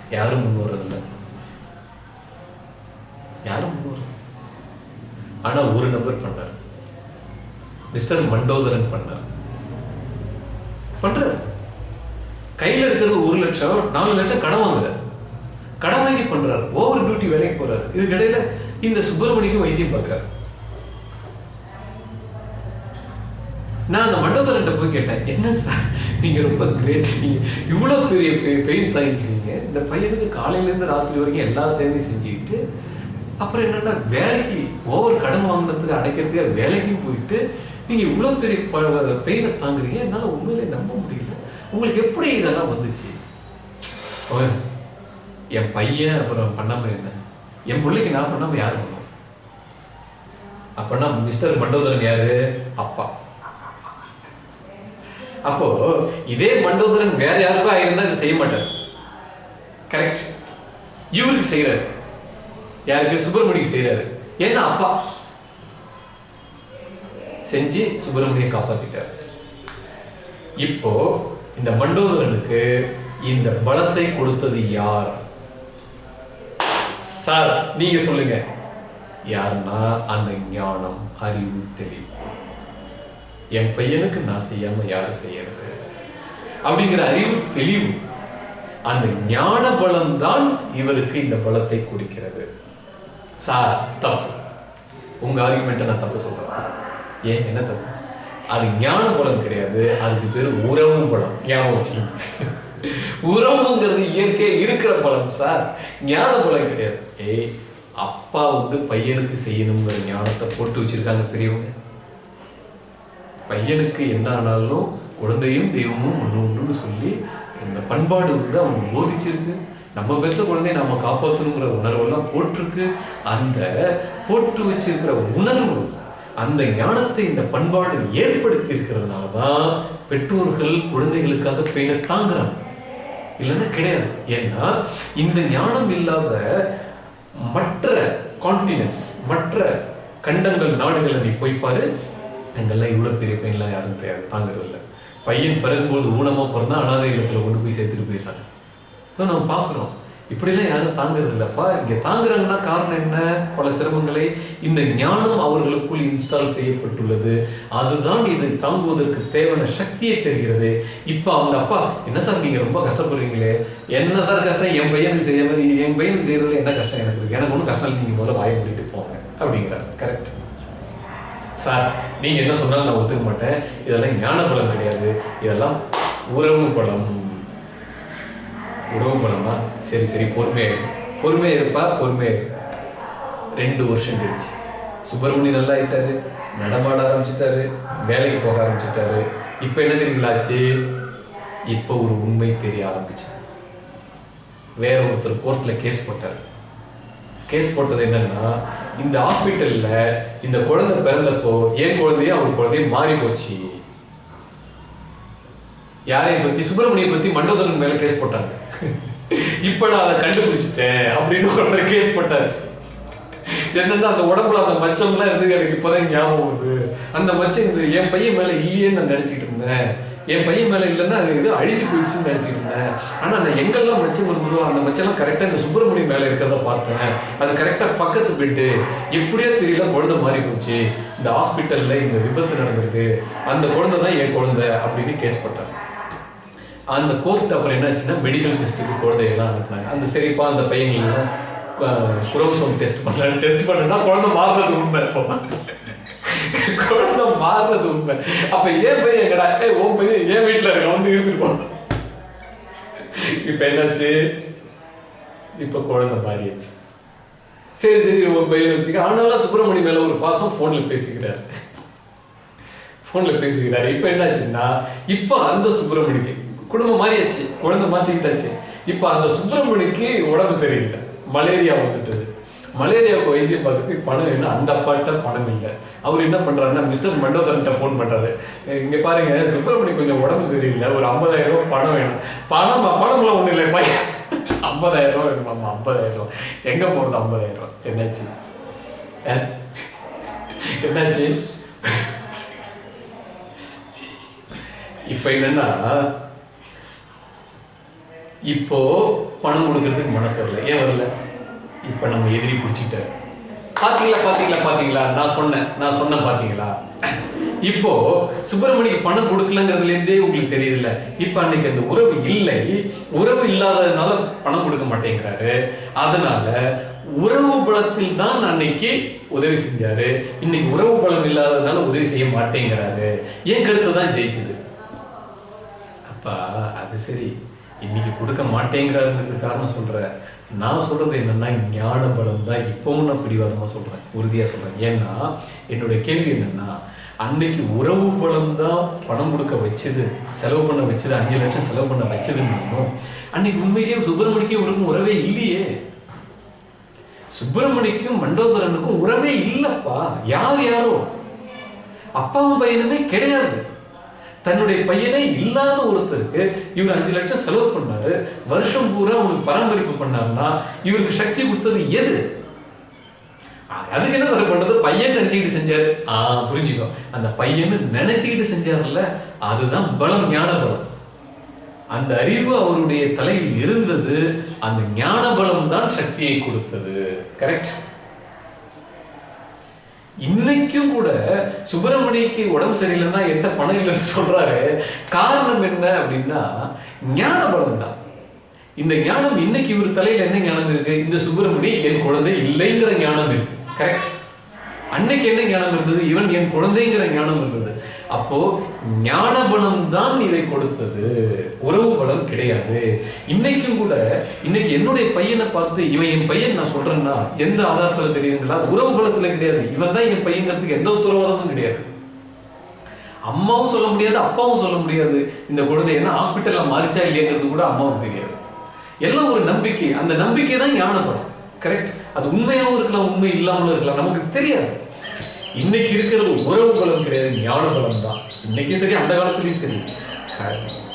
Speaker 2: யாரும் முன் வர்றதில்ல யாரும் முன் வர்றது ஆனா ஒரு நபர் பண்ணார். மிஸ்டர் மண்டோதரன் பண்ணார். பண்றாரு. கையில இருக்கிறது ஒரு லட்சம் நாலு லட்சம் கடன் வாங்குறாரு. கடன் வாங்கி பண்றாரு. ஓவர் டியூட்டி வேலைக்கு போறாரு. இதுக்கிடையில இந்த சுப்பிரமணிக்கு வைத்தியம் பார்க்கறாரு. நான் அந்த மண்டபத்தில் போய் கேட்டேன் என்ன சார் நீங்க ரொம்ப கிரேட் நீங்கள் இவ்வளவு பெரிய பெயின் தாங்கிக்கிறீங்க இந்த பையனுக்கு காலையிலேருந்து ராத்திரி வரைக்கும் எல்லா சேவையும் செஞ்சுக்கிட்டு அப்புறம் என்னன்னா வேலைக்கு ஓவர் கடன் வாங்கினதுக்கு அடைக்கிறதுக்கு வேலைக்கும் போயிட்டு நீங்க இவ்வளவு பெரிய பெயினை தாங்குறீங்க. என்னால உண்மையிலே நம்ப முடியல. உங்களுக்கு எப்படி இதெல்லாம் வந்துச்சு? என் பையன் அப்புறம் பண்ணாம என்ன என் பிள்ளைக்கு நான் பண்ணாம யார் பண்ணும் அப்பனா மிஸ்டர் மண்டோதரன் யாரு? அப்பா. அப்போ இதே மண்டோதரன் வேற யாருக்கும் ஆயிருந்தா இதை செய்ய மாட்டார். கரெக்ட் இவருக்கு செய்யறாரு யாருக்கு? சுப்பிரமணிக்கு செய்யறாரு என்ன அப்பா? செஞ்சு சுப்பிரமணிய காப்பாத்திட்டார். இப்போ இந்த மண்டோதரனுக்கு இந்த பலத்தை கொடுத்தது யார்? சார் நீங்க சொல்லுங்க. யாருன்னா அந்த ஞானம் அறிவு தெளிவு. என் பையனுக்கு நான் செய்யாம யாரு செய்யறது அப்படிங்கிற அறிவு தெளிவு அந்த ஞான பலம் தான் இவருக்கு இந்த பலத்தை கொடுக்கிறது. சார் தப்பு. உங்க ஆர்குமெண்ட்டை நான் தப்பு சொல்றேன். ஏன்? என்ன தப்பு? அது ஞான பலம் கிடையாது. அதுக்கு பேர் உறவு பலம். ஞாபகம் வச்சுக்கணும் உறவுங்கிறது இயற்கையா இருக்கிற பலம் சார். ஞான பலம் கிடையாது. ஏய் அப்பா வந்து பையனுக்கு செய்யணுங்கிற ஞானத்தை போட்டு வச்சிருக்காங்க பெரியவங்க. பையனுக்கு என்ன ஆனாலும் குழந்தையும் தெய்வமும் ஒன்று ஒன்றுன்னு சொல்லி இந்த பண்பாடு வந்து அவங்க போதிச்சிருக்கு. நம்ம பெற்ற குழந்தைய நம்ம காப்பாற்றணுங்கிற உணர்வெல்லாம் போட்டிருக்கு. அந்த போட்டு வச்சிருக்கிற உணர்வு அந்த ஞானத்தை இந்த பண்பாடு ஏற்படுத்தி இருக்கிறதுனால தான் பெற்றோர்கள் குழந்தைகளுக்காக பெயினை தாங்குறாங்க. இல்லைன்னா கிடையாது. ஏன்னா இந்த ஞானம் இல்லாத மற்ற கான்டினென்ட்ஸ் மற்ற கண்டங்கள் நாடுகளை நீ போய் எங்கெல்லாம் இவ்வளோ பெரிய பையன்லாம் யாரும் தே- தாங்குறது இல்லை பையன் பிறகும்போது ஊனமாக பிறந்தா அனாதை இல்லத்தில் கொண்டு போய் சேர்த்துட்டு போயிடுறாங்க. ஸோ நம்ம பார்க்குறோம். இப்படிலாம் யாரும் தாங்குறது இல்லப்பா. இங்க தாங்குறாங்கன்னா காரணம் என்ன? பல சிரமங்களை இந்த ஞானம் அவர்களுக்குள் இன்ஸ்டால் செய்யப்பட்டுள்ளது. அதுதான் இதை தாங்குவதற்கு தேவையான சக்தியை தெரிகிறது. இப்போ அவங்க அப்பா என்ன சார் நீங்க ரொம்ப கஷ்டப்படுறீங்களே? என்ன சார் கஷ்டம்? என் பையனுக்கு செய்யறது என் பையனுக்கு செய்யறதுல என்ன கஷ்டம் எனக்கு இருக்கு? எனக்கு ஒன்றும் கஷ்டம் இல்லை. நீங்க முதல்ல வாயை மூடிட்டு போங்க. அப்படிங்கிறார். கரெக்ட் சார் நீங்க என்ன சொன்னாலும் நான் ஒத்துக்க மாட்டேன். இதெல்லாம் ஞான பலம் கிடையாது. இதெல்லாம் உறவு பலம். உறவு பலமா? சரி சரி பொறுமையாக பொறுமையாக இருப்பா பொறுமையாக ரெண்டு வருஷம் கழிச்சு. சுப்பிரமணியம் நல்லா ஆயிட்டாரு நடமாட ஆரம்பிச்சிட்டாரு வேலைக்கு போக ஆரம்பிச்சிட்டாரு. இப்போ என்ன தெரியுங்களாச்சு? இப்போ ஒரு உண்மை தெரிய ஆரம்பிச்சு வேற ஒருத்தர் கோர்ட்ல கேஸ் போட்டார். கேஸ் போட்டது என்னன்னா இந்த ஹாஸ்பிட்டலில் இந்த குழந்தை பிறந்தப்போ என் குழந்தையும் அவங்க குழந்தையும் மாறி போச்சு. யாரை பத்தி? சுப்பிரமணியம் பத்தி மண்டோதரன் மேல கேஸ் போட்டாங்க. இப்ப நான் அதை கண்டுபிடிச்சிட்டேன் அப்படின்னு ஒருத்தர் கேஸ் பட்டார். என்னன்னா அந்த உடம்புல அந்த மச்சம்லாம் இருந்து எனக்கு இப்பதான் ஞாபகம் வருது. அந்த மச்சம் இது என் பையன் மேல இல்லையேன்னு நான் நினைச்சிட்டு இருந்தேன். என் பையன் மேல இல்லைன்னா அது இது அழிஞ்சு போயிடுச்சுன்னு நினைச்சிட்டு இருந்தேன். ஆனா நான் எங்கெல்லாம் மச்சம் இருந்ததோ அந்த மச்சம்லாம் கரெக்டா இந்த சுப்பிரமணியம் மேல இருக்கிறத பார்த்தேன். அது கரெக்டா பக்கத்து பெட்டு எப்படியோ தெரியல குழந்தை மாறி போச்சு. இந்த ஹாஸ்பிட்டல்ல இந்த விபத்து நடந்திருக்கு. அந்த குழந்தை தான் என் குழந்தை அப்படின்னு கேஸ் போட்டாங்க. அந்த கோர்ட் அப்புறம் என்னாச்சுன்னா மெடிக்கல் டெஸ்ட்டுக்கு குழந்தைகள்லாம் அனுப்புனாங்க. அந்த சரிப்பா அந்த பையன்கள்லாம் குரோமோசோம் டெஸ்ட் பண்ணலாம் டெஸ்ட் பண்ணா குழந்தை மாறுறது உண்மை இப்போ குழந்தை மாறுறது உண்மை. அப்ப ஏன் பையன் எங்கடா? ஏ உன் பையன் ஏன் வீட்டில் இருக்க வந்து இழுத்துட்டு இப்போ என்னாச்சு? இப்போ குழந்தை மாறிடுச்சு. சரி சரி உன் பையன் வச்சுக்க. ஆனாலும் சுப்பிரமணியம் மேல ஒரு பாசம் போன்ல பேசிக்கிறாரு. போன்ல பேசிக்கிறாரு. இப்ப என்னாச்சுன்னா இப்ப அந்த சுப்பிரமணிக்கு குடும்பம் மாறியாச்சு குழந்தை மாத்திக்கிட்டாச்சு. இப்ப அந்த சுப்பிரமணிக்கு உடம்பு சரியில்லை. மலேரியா வந்துட்டது. மலேரியாவுக்கு வைத்தியம் பார்க்கறதுக்கு பணம் இல்லை. அந்த அப்பாட்ட பணம் இல்லை. அவர் என்ன பண்றாருன்னா மிஸ்டர் மண்டோதரன்ட்ட ஃபோன் பண்றாரு. இங்க பாருங்க சுப்பிரமணி கொஞ்சம் உடம்பு சரியில்லை. ஒரு ஐம்பதாயிரம் ரூபாய் பணம் வேணும். பணம்? பணம்லாம் ஒன்றும் இல்லை பையன். ஐம்பதாயிரம் ரூபாய் வேணுமாம்மா ஐம்பதாயிரம் ரூபாய். எங்க போறது ஐம்பதாயிரம் ரூபாய்? என்னாச்சு? என்னாச்சு? இப்ப என்னன்னா இப்போ பணம் கொடுக்கறதுக்கு மனசு வரல. ஏன் வரல? இப்ப நம்ம எதிரி பிடிச்சிட்டாரு பாத்தீங்களா பாத்தீங்களா பாத்தீங்களா? நான் சொன்னேன். நான் சொன்னேன் பாத்தீங்களா? இப்போ சுப்பிரமணிக்கு பணம் கொடுக்கலங்கிறதுல இருந்தே உங்களுக்கு தெரியுதுல்ல. இப்ப அன்னைக்கு அந்த உறவு இல்லை. உறவு இல்லாததுனால பணம் கொடுக்க மாட்டேங்கிறாரு. அதனால உறவு பலத்தில் தான் அன்னைக்கு உதவி செஞ்சாரு. இன்னைக்கு உறவு பலம் இல்லாததுனால உதவி செய்ய மாட்டேங்கிறாரு. என் கருத்து தான் ஜெயிச்சது. அப்பா அது சரி. இன்னைக்கு கொடுக்க மாட்டேங்கிறாருங்கிறது காரணம் சொல்கிறேன் நான் சொல்கிறது என்னன்னா ஞான பலம் தான் இப்போவும் நான் பிடிவாதமா சொல்கிறேன் உறுதியாக சொல்றேன். ஏன்னா என்னுடைய கேள்வி என்னென்னா அன்னைக்கு உறவு பலம் தான் பணம் கொடுக்க வச்சது செலவு பண்ண வச்சது அஞ்சு லட்சம் செலவு பண்ண வச்சதுன்னு அன்னைக்கு உண்மையிலேயே சுப்பிரமணிக்கும் இவருக்கும் உறவே இல்லையே. சுப்பிரமணிக்கும் மண்டோதரனுக்கும் உறவே இல்லைப்பா. யார் யாரோ? அப்பாவும் பையனுமே கிடையாது. தன்னுடைய பையனே இல்லாத ஒருத்தருக்கு இவர் அஞ்சு லட்சம் செலவு பண்ணாரு வருஷம் பூரா அவனுக்கு பராமரிப்பு பண்ணாருன்னா இவருக்கு சக்தி கொடுத்தது எது? அதுக்கு என்ன சொல்ல பண்றது பையன் நினைச்சுக்கிட்டு செஞ்சாரு. ஆஹ் புரிஞ்சுக்கோ. அந்த பையன் நினைச்சுக்கிட்டு செஞ்சாருல்ல அதுதான் பலம் ஞான பலம். அந்த அறிவு அவருடைய தலையில் இருந்தது அந்த ஞான பலம் தான் சக்தியை கொடுத்தது. கரெக்ட் இன்னைக்கும் கூட சுப்பிரமணியக்கு உடம்பு சரியில்லைன்னா என்கிட்ட பணம் இல்லைன்னு சொல்றாரு. காரணம் என்ன அப்படின்னா ஞான பலம் தான். இந்த ஞானம் இன்னைக்கு இவர் தலையில என்ன ஞானம் இருக்கு? இந்த சுப்பிரமணி என் குழந்தை இல்லைங்கிற ஞானம் இருக்கு. கரெக்ட் அன்னைக்கு என்ன ஞானம் இருந்தது? இவன் என் குழந்தைங்கிற ஞானம் இருந்தது. அப்போ ஞான பலம் தான் இதை கொடுத்தது. உறவு பலம் கிடையாது. இன்னைக்கும் கூட இன்னைக்கு என்னுடைய பையனை பார்த்து இவன் என் பையன் நான் சொல்றேன்னா எந்த ஆதாரத்துல தெரியுதுங்களா? உறவு பலத்துல கிடையாது. இவன் தான் என் பையங்கிறதுக்கு எந்த உத்தரவாதமும் கிடையாது. அம்மாவும் சொல்ல முடியாது அப்பாவும் சொல்ல முடியாது. இந்த குழந்தை என்ன ஹாஸ்பிட்டல்ல மாறிச்சா இல்லையாங்கிறது கூட அம்மாவுக்கு தெரியாது. எல்லாம் ஒரு நம்பிக்கை. அந்த நம்பிக்கை தான் ஞானப்படம் கரெக்ட் அது உண்மையாகவும் இருக்கலாம் உண்மை இல்லாமலும் இருக்கலாம். நமக்கு தெரியாது. இன்னைக்கு இருக்கிறது உறவு பலம் கிடையாது ஞான பலம் தான். இன்னைக்கும் சரி அந்த காலத்துலயும் சரி.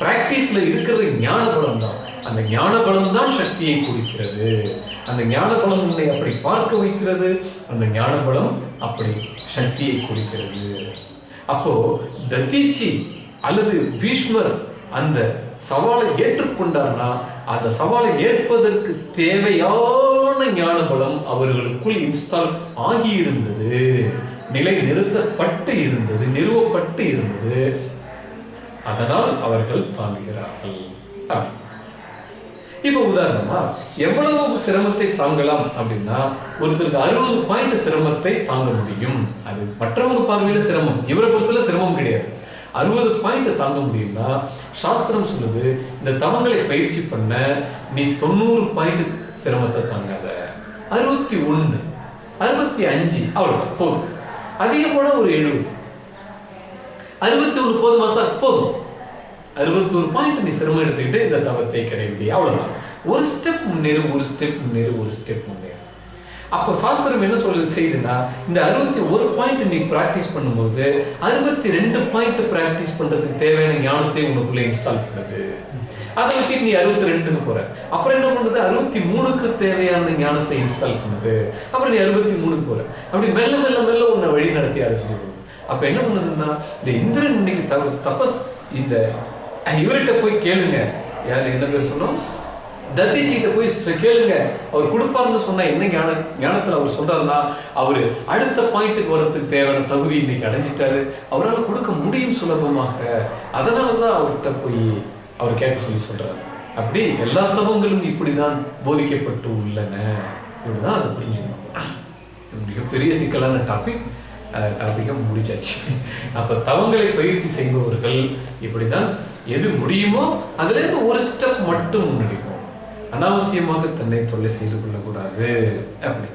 Speaker 2: பிராக்டிஸ்ல இருக்கிறது ஞான பலம் தான். அந்த ஞான பலம் தான் சக்தியை குறிக்கிறது. அந்த ஞான பலம் உன்னை அப்படி பார்க்க வைக்கிறது. அந்த ஞான பலம் அப்படி சக்தியை குறிக்கிறது. அப்போ தத்தீச்சி அல்லது பீஷ்மர் அந்த சவாலை ஏற்றுக்கொண்டார்னா அந்த சவாலை ஏற்பதற்கு தேவையான ஞான பலம் அவர்களுக்குள் இன்ஸ்டால் ஆகியிருந்தது. நிலை நிறுத்தப்பட்டு இருந்தது நிறுவப்பட்டு இருந்தது. அதனால் அவர்கள் தாங்குகிறார்கள் இப்ப உதாரணமா எவ்வளவு சிரமத்தை தாங்கலாம் அப்படின்னா ஒருத்தருக்கு அறுபது பாயிண்ட் சிரமத்தை தாங்க முடியும். அது மற்றவங்க பார்வையில சிரமம். இவரை பொறுத்தல சிரமம் கிடையாது. அறுபது பாயிண்ட் தாங்க முடியும்னா சாஸ்திரம் சொல்லுது இந்த தவங்களை பயிற்சி பண்ண நீ தொண்ணூறு பாயிண்ட் சிரமத்தை தாங்காத. அறுபத்தி ஒன்று அறுபத்தி அஞ்சு அவ்வளோதான் போதும். அதிகப்பட ஒரு எழுபது அறுபத்தி ஒரு போதுமா சார்? போதும். அறுபத்தோரு பாயிண்ட் நீ சிரமம் எடுத்துக்கிட்டு இந்த தவத்தை கிடையாது அவ்வளோதான் ஒரு ஸ்டெப் முன்னேறு ஒரு ஸ்டெப் முன்னேறு ஒரு ஸ்டெப் முன்னேறு அப்போ சாஸ்திரம் என்ன சொல்லுது செய்யுதுன்னா இந்த அறுபத்தி ஒரு பாயிண்ட் நீ ப்ராக்டிஸ் பண்ணும்போது அறுபத்தி ரெண்டு பாயிண்ட் ப்ராக்டிஸ் பண்ணுறதுக்கு தேவையான ஞானத்தை உனக்குள்ளே இன்ஸ்டால் பண்ணுது அதை வச்சு நீ அறுபத்தி ரெண்டுக்கு போற. அப்புறம் என்ன பண்ணுது அறுபத்தி மூணுக்கு தேவையான ஞானத்தை இன்ஸ்டால் பண்ணுது. அப்புறம் நீ அறுபத்தி மூணுக்கு போற. அப்படி மெல்ல மெல்ல மெல்ல உன்னை வழி நடத்தி அழைச்சிட்டு போகுது. அப்ப என்ன பண்ணுதுன்னா இந்த இந்திரன் இன்னைக்கு தபஸ் இந்த இவர்கிட்ட போய் கேளுங்க. யார் என்ன பேர் சொன்னோம்? தத்திஜிகிட்ட போய் கேளுங்க. அவர் கொடுப்பாருன்னு சொன்னா என்ன ஞான ஞானத்துல அவர் சொல்றாருன்னா அவரு அடுத்த பாயிண்ட்டுக்கு வர்றதுக்கு தேவையான தகுதி இன்னைக்கு அடைஞ்சிட்டாரு. அவரால் கொடுக்க முடியும் சுலபமாக. அதனாலதான் அவர்கிட்ட போய் அவர் கேட்க சொல்லி சொல்றாரு. அப்படி எல்லா தவங்களும் இப்படிதான் போதிக்கப்பட்டு உள்ளன. இப்படிதான் அதை புரிஞ்சுக்கணும். மிகப்பெரிய சிக்கலான டாபிக் டாபிக்கை முடிச்சாச்சு. அப்ப தவங்களை பயிற்சி செய்பவர்கள் இப்படிதான் எது முடியுமோ அதுல இருந்து ஒரு ஸ்டெப் மட்டும் முன்னடிப்போம். அனாவசியமாக தன்னை தொல்லை செய்து கொள்ளக்கூடாது. அப்படி.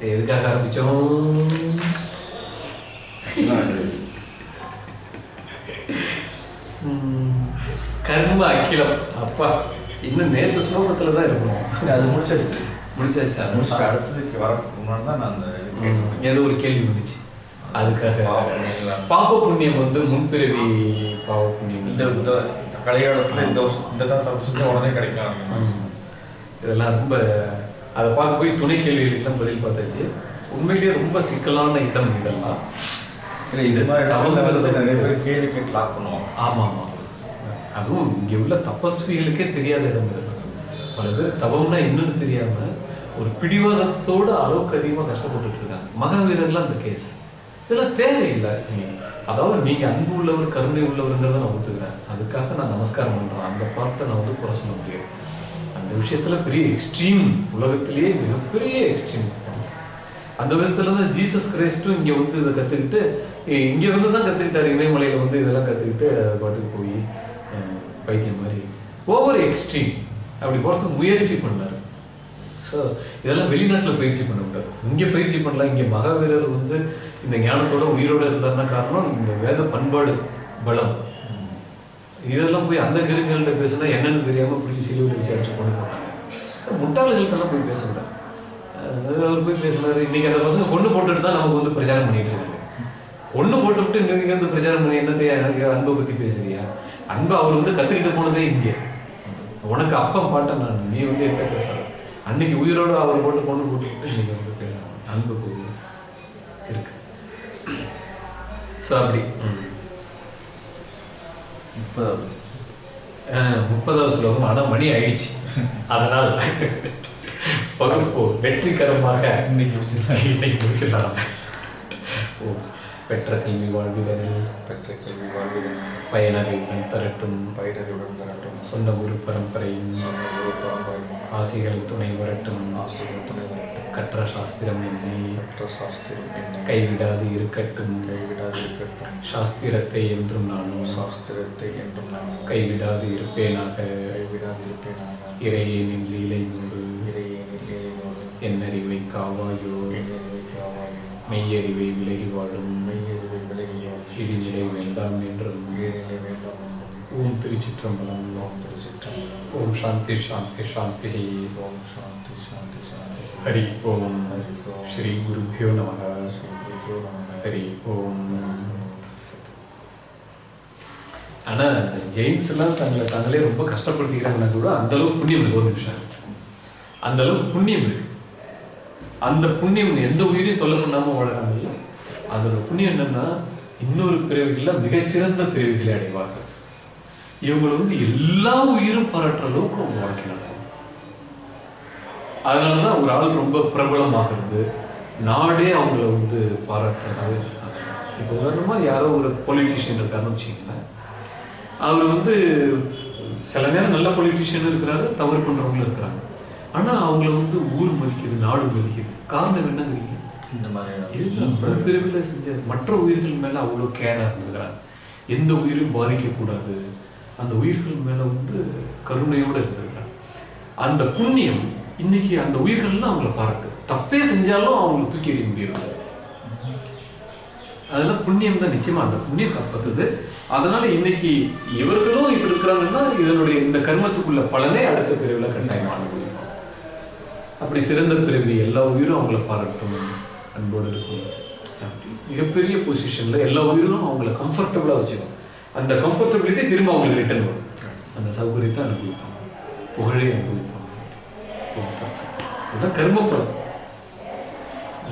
Speaker 2: எதுக்காக ஆரம்பிச்சோம்? கர்ம அக்கிலம் அப்பா இன்னும் நேற்று ஸ்லோகத்துல தான் இருக்கணும்.
Speaker 1: அது முடிச்சாச்சு.
Speaker 2: முடிச்சாச்சா?
Speaker 1: முடிச்சு அடுத்ததுக்கு வர முன்னாடி தான் நான் அந்த
Speaker 2: ஏதோ ஒரு கேள்வி வந்துச்சு. அதுக்காக. பாப புண்ணியம் வந்து முன்பிறவி பாவ புண்ணியம்
Speaker 1: இந்த இந்த கலையாளத்துல இந்த வருஷம் இந்த தான் தப்பு செஞ்சா உடனே கிடைக்கும்.
Speaker 2: இதெல்லாம் ரொம்ப அதை பார்க்க போய் துணை கேள்விகளுக்கெல்லாம் பதில் பார்த்தாச்சு. உண்மையிலேயே ரொம்ப சிக்கலான இடம் இதெல்லாம்.
Speaker 1: இல்லை இந்த மாதிரி நிறைய பேர் கேள்வி கேட்டு லாக் பண்ணுவாங்க.
Speaker 2: ஆமா ஆமா அதுவும் இங்கே உள்ள தபஸ்விகளுக்கே தெரியாத இடம் இது. பல பேர் தவம்னா என்னன்னு தெரியாம ஒரு பிடிவாதத்தோடு அளவுக்கு அதிகமாக கஷ்டப்பட்டுட்டு இருக்காங்க மகாவீரர்லாம் அந்த கேஸ் இதெல்லாம் தேவையில்லை. அதாவது நீங்க அன்பு உள்ளவர் கருணை உள்ளவருங்கிறத நான் ஒத்துக்கிறேன். அதுக்காக நான் நமஸ்காரம் பண்றேன். அந்த பார்ட்டை நான் வந்து குறை சொல்ல முடியாது. அந்த விஷயத்துல பெரிய எக்ஸ்ட்ரீம் உலகத்திலேயே மிகப்பெரிய எக்ஸ்ட்ரீம் அந்த விதத்துல தான் ஜீசஸ் கிரைஸ்டும் இங்க வந்து இதை கத்துக்கிட்டு இங்கே இங்க வந்து தான் கத்துக்கிட்டாரு. இமயமலையில வந்து இதெல்லாம் கத்துக்கிட்டு அது பாட்டுக்கு போய் பைத்தியம் மாதிரி ஓவர் எக்ஸ்ட்ரீம் அப்படி போறதுக்கு முயற்சி பண்ணாரு. ஸோ இதெல்லாம் வெளிநாட்டில் பயிற்சி பண்ண கூடாது இங்கே பயிற்சி பண்ணலாம். இங்கே மகாவீரர் வந்து இந்த ஞானத்தோட உயிரோட இருந்தார்னா காரணம் இந்த வேத பண்பாடு பலம். இதெல்லாம் போய் அந்த கிருங்கள்கிட்ட பேசினா என்னன்னு தெரியாமல் பிடிச்சி சிலுவை வச்சு அடிச்சு கொண்டு போனாங்க. முட்டாள்கள்ட்டெல்லாம் போய் பேசக்கூடாது. அவர் போய் பேசுனாரு இன்றைக்கி அந்த பசங்க பொண்ணு போட்டுட்டு தான் நமக்கு வந்து பிரச்சாரம் பண்ணிட்டு இருக்காரு பொண்ணு போட்டு விட்டு இங்கே வந்து பிரச்சாரம் பண்ணி என்னத்தையா எனக்கு அன்பை பத்தி பேசுறியா? அன்பை அவர் வந்து கத்துக்கிட்டு போனதே இங்கே. உனக்கு அப்பம் பாட்டேன் நான் நீ வந்து என்கிட்ட பேசாத. அன்னைக்கு உயிரோட அவர் போட்டு பொண்ணு போட்டுக்கிட்டு இன்னைக்கு வந்து பேசுறாங்க அன்பு போகுது இருக்கு. ஸோ அப்படி. ம்.
Speaker 1: முப்பதாவது.
Speaker 2: முப்பதாவது ஸ்லோகம் ஆனா மணி ஆயிடுச்சு. அதனால் வகுப்பு வெற்றிகரமாக
Speaker 1: இன்னைக்கு முடிச்சிடலாம்.
Speaker 2: இன்னைக்கு முடிச்சிடலாம். ஓ. பெற்ற கல்வி வாழ்விதனில்
Speaker 1: பெற்ற கல்வி வாழ்விதன்
Speaker 2: பயனறிவுடன் தரட்டும்
Speaker 1: பயிரறிவுடன் தரட்டும்
Speaker 2: சொந்த குரு பரம்பரையின்
Speaker 1: சொன்ன ஒரு பரம்பரையும்.
Speaker 2: ஆசைகள் துணை வரட்டும்
Speaker 1: ஆசிரியர் துணை வரட்டும்
Speaker 2: கற்ற சாஸ்திரம் என்னை
Speaker 1: பெற்ற சாஸ்திரம் என்னை
Speaker 2: கைவிடாது இருக்கட்டும்.
Speaker 1: கைவிடாது இருக்கட்டும்.
Speaker 2: சாஸ்திரத்தை என்றும் நானும்
Speaker 1: சாஸ்திரத்தை என்றும் நான்
Speaker 2: கைவிடாது இருப்பேனாக.
Speaker 1: கைவிடாது இருப்பேனாக.
Speaker 2: இறையனின் லீலை மூடு
Speaker 1: இறையே நிலையோடு
Speaker 2: என்னறிவை காவாயோ. மெய்யறிவை விலகி வாழும்.
Speaker 1: மெய்யறிவை விலகியோடு
Speaker 2: இடிநிலை வேண்டாம் என்றும்.
Speaker 1: ஈழிலை வேண்டாம்
Speaker 2: ஓம் திருச்சிற்றம்பலம்.
Speaker 1: ஓம் திருச்சிற்றம்பலம்.
Speaker 2: ஓம் சாந்தி சாந்தி சாந்தி.
Speaker 1: ஓம் சாந்தி சாந்தி சாந்தி.
Speaker 2: ஹரி ஓம்.
Speaker 1: ஹரி ஓம்.
Speaker 2: ஸ்ரீ குருபியோ நமக.
Speaker 1: ஸ்ரீ குருதோ நமக.
Speaker 2: ஹரி ஓம். ஆனா இந்த ஜெயின்ஸ் எல்லாம் தங்களை தாங்களே ரொம்ப கஷ்டப்படுத்திக்கிறாங்கன்னா கூட அந்த அளவுக்கு புண்ணியம் இருக்கு. ஒரு நிமிஷம். அந்த அளவுக்கு புண்ணியம் இருக்கு. அந்த புண்ணியம் எந்த உயிரையும் தொல்லை பண்ணாம வாழறாங்கல்ல அதோட புண்ணியம் என்னன்னா இன்னொரு பிறவிகள்ல மிகச்சிறந்த பிறவிகளை அடைவார்கள். இவங்களை வந்து எல்லா உயிரும் பாராட்டுற அளவுக்கு அவங்க வாழ்க்கை நடத்தும். அதனாலதான் ஒரு ஆள் ரொம்ப பிரபலமாகிறது நாடே அவங்கள வந்து பாராட்டுறது. இப்போ உதாரணமா யாரோ ஒரு பொலிட்டீஷியன் இருக்காருன்னு வச்சுக்கங்களேன். அவர் வந்து சில நேரம் நல்ல பொலிட்டீஷியன் இருக்கிறாரு தவறு பண்றவங்களும் இருக்கிறாங்க. ஆனா அவங்கள வந்து ஊர் மதிக்குது நாடு மதிக்குது. காரணம் என்னங்கிறீங்க
Speaker 1: இந்த மாதிரி
Speaker 2: எல்லாம் பிறப்பிறவில செஞ்ச மற்ற உயிர்கள் மேல அவ்வளவு கேரா இருந்துக்கிறாங்க எந்த உயிரும் பாதிக்கக்கூடாது. அந்த உயிர்கள் மேல வந்து கருணையோட இருந்திருக்கிறாங்க. அந்த புண்ணியம் இன்னைக்கு அந்த உயிர்கள்லாம் அவங்கள பாராட்டு. தப்பே செஞ்சாலும் அவங்கள தூக்கி எறிய முடியாது அதெல்லாம் புண்ணியம் தான் நிச்சயமா. அந்த புண்ணியம் காப்பாத்துது. அதனால இன்னைக்கு இவர்களும் இப்படி இருக்கிறாங்கன்னா இதனுடைய இந்த கர்மத்துக்குள்ள பலனே அடுத்த பிரிவுல கட்டாயமான முடியும் அப்படி சிறந்த பிறவி எல்லா உயிரும் அவங்கள பாராட்டும் அன்போடு இருக்கும் அப்படி மிகப்பெரிய பொசிஷனில் எல்லா உயிரும் அவங்கள கம்ஃபர்டபுளாக வச்சுக்கும் அந்த கம்ஃபர்டபிலிட்டி திரும்ப அவங்களுக்கு ரிட்டர்ன் வரும். அந்த சௌகரியத்தை அனுபவிப்பாங்க. புகழே அனுபவிப்பாங்க. ஓம் இதெல்லாம் கர்மப்படம்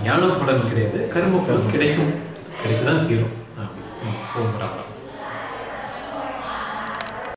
Speaker 2: ஞானப்படம் கிடையாது. கர்மப்படம் கிடைக்கும். கிடைச்சுதான் தீரும். போகிறாங்க